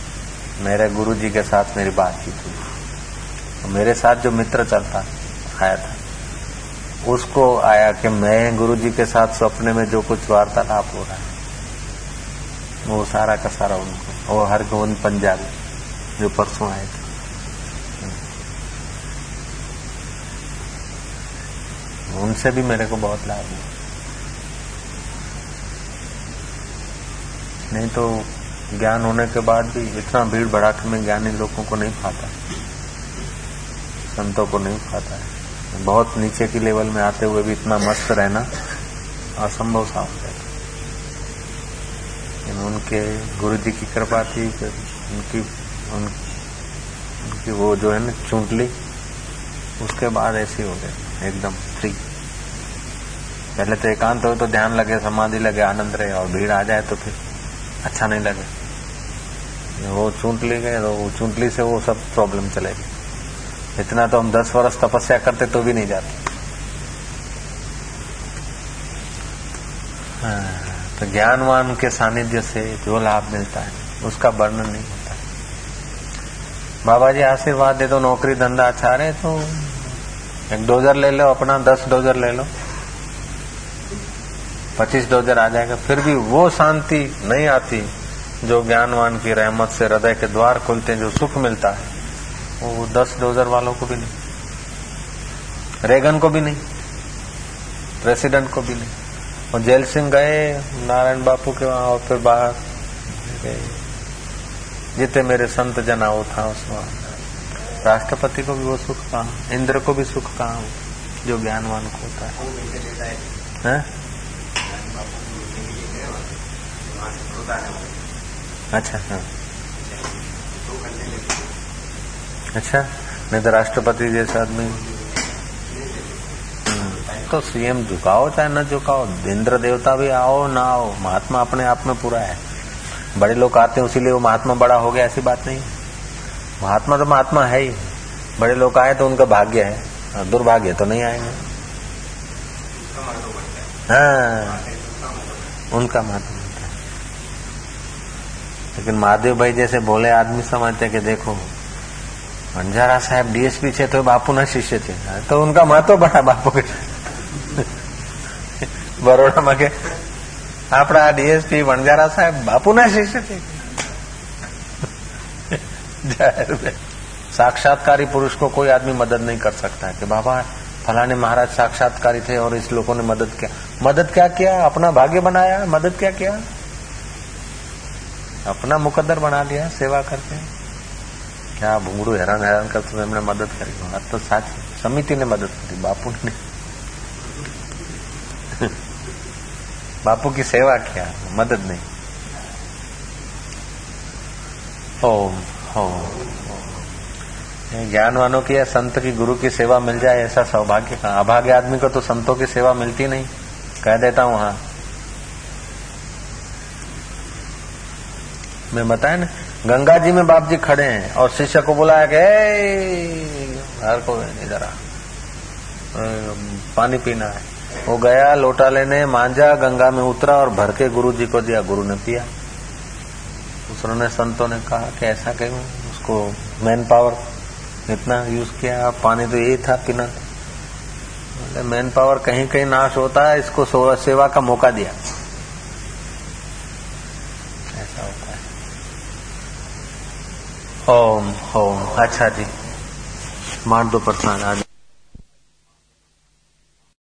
मेरे गुरु जी के साथ मेरी बातचीत हुई। तो मेरे साथ जो मित्र चलता, आया था, उसको आया कि मैं गुरु जी के साथ सपने में जो कुछ वार्तालाप हो रहा है वो सारा का सारा उनको, वो हर गोविंद पंजाबी जो परसों आए थे। उनसे भी मेरे को बहुत लाभ हुआ। नहीं तो ज्ञान होने के बाद भी इतना भीड़ भड़ाके में ज्ञानी लोगों को नहीं पाता संतों को नहीं पाता है। बहुत नीचे की लेवल में आते हुए भी इतना मस्त रहना असंभव सा हो जाता उनके गुरु जी की कृपा थी उनकी उन, उनकी वो जो है ना चूंटली उसके बाद ऐसे हो गए एकदम फ्री पहले तो एकांत हो तो ध्यान लगे समाधि लगे आनंद रहे और भीड़ आ जाए तो फिर अच्छा नहीं लगे। वो चूंटली गए तो वो चूंटली से वो सब प्रॉब्लम चलेगी। इतना तो हम दस वर्ष तपस्या करते तो भी नहीं जाते। हाँ, तो ज्ञानवान के सानिध्य से जो लाभ मिलता है उसका वर्णन नहीं होता। बाबा जी आशीर्वाद दे दो नौकरी धंधा अच्छा रहे तो एक डोजर ले लो अपना दस डोजर ले लो। पच्चीस डोजर आ जाएगा फिर भी वो शांति नहीं आती जो ज्ञानवान की रहमत से हृदय के द्वार खुलते जो सुख मिलता है। वो दस डोजर वालों को भी नहीं रेगन को भी नहीं प्रेसिडेंट को भी नहीं। और जेल सिंह गए नारायण बापू के वहाँ और फिर बाहर जितने मेरे संत जना वो था उस वहाँ। राष्ट्रपति को भी वो सुख कहा इंद्र को भी सुख कहा जो ज्ञानवान को होता है, है? अच्छा हाँ। अच्छा नहीं तो राष्ट्रपति जैसा आदमी। तो सीएम झुकाओ चाहे न झुकाओ, इंद्र देवता भी आओ ना आओ, महात्मा अपने आप में पूरा है। बड़े लोग आते हैं, उसीलिए वो महात्मा बड़ा हो गया, ऐसी बात नहीं। महात्मा तो महात्मा है ही। बड़े लोग आए तो उनका भाग्य है, दुर्भाग्य तो नहीं आएँगे। हाँ उनका महात्मा। लेकिन महादेव भाई जैसे बोले आदमी समझते कि देखो बंजारा साहब ડીએસપી છે તો બાપુના શિષ્ય છે તો ઉનકા મહત્વ બડા બાપુ કે બરોડામાં કે આપણા ડીએસપી વણજારા સાહેબ બાપુના શિષ્ય છે साक्षात्कारी पुरुष को कोई आदमी मदद नहीं कर सकता है कि बाबा फलाने महाराज साक्षात्कारी थे और इस लोगों ने मदद किया मदद क्या किया अपना भाग्य बनाया मदद क्या किया अपना मुकद्दर बना लिया, सेवा करके क्या भूंगड़ू हैरान हैरान कर तुम्हें हमने मदद करी? बात तो साच समिति ने मदद करी, बापू ने। बापू की सेवा किया, मदद नहीं। ओम ओम। ज्ञानवानों की या संत की गुरु की सेवा मिल जाए, ऐसा सौभाग्य का अभाग्य आदमी को तो संतों की सेवा मिलती नहीं। कह देता हूँ हाँ। मैं बताया ना, गंगा जी में बाप जी खड़े हैं और शिष्य को बुलाया कि हर को इधर आ। पानी पीना है। वो गया, लोटा लेने, मांझा, गंगा में उतरा और भर के गुरु जी को दिया, गुरु ने पिया। दूसरों ने संतों ने कहा कि ऐसा क्यों? उसको मैन पावर इतना यूज़ किया, पानी तो यही था पीना। मैन पावर कहीं कहीं नाश होता है, इसको सेवा का मौका दिया। ओम ओम अच्छा जी मार दो प्रसाद आज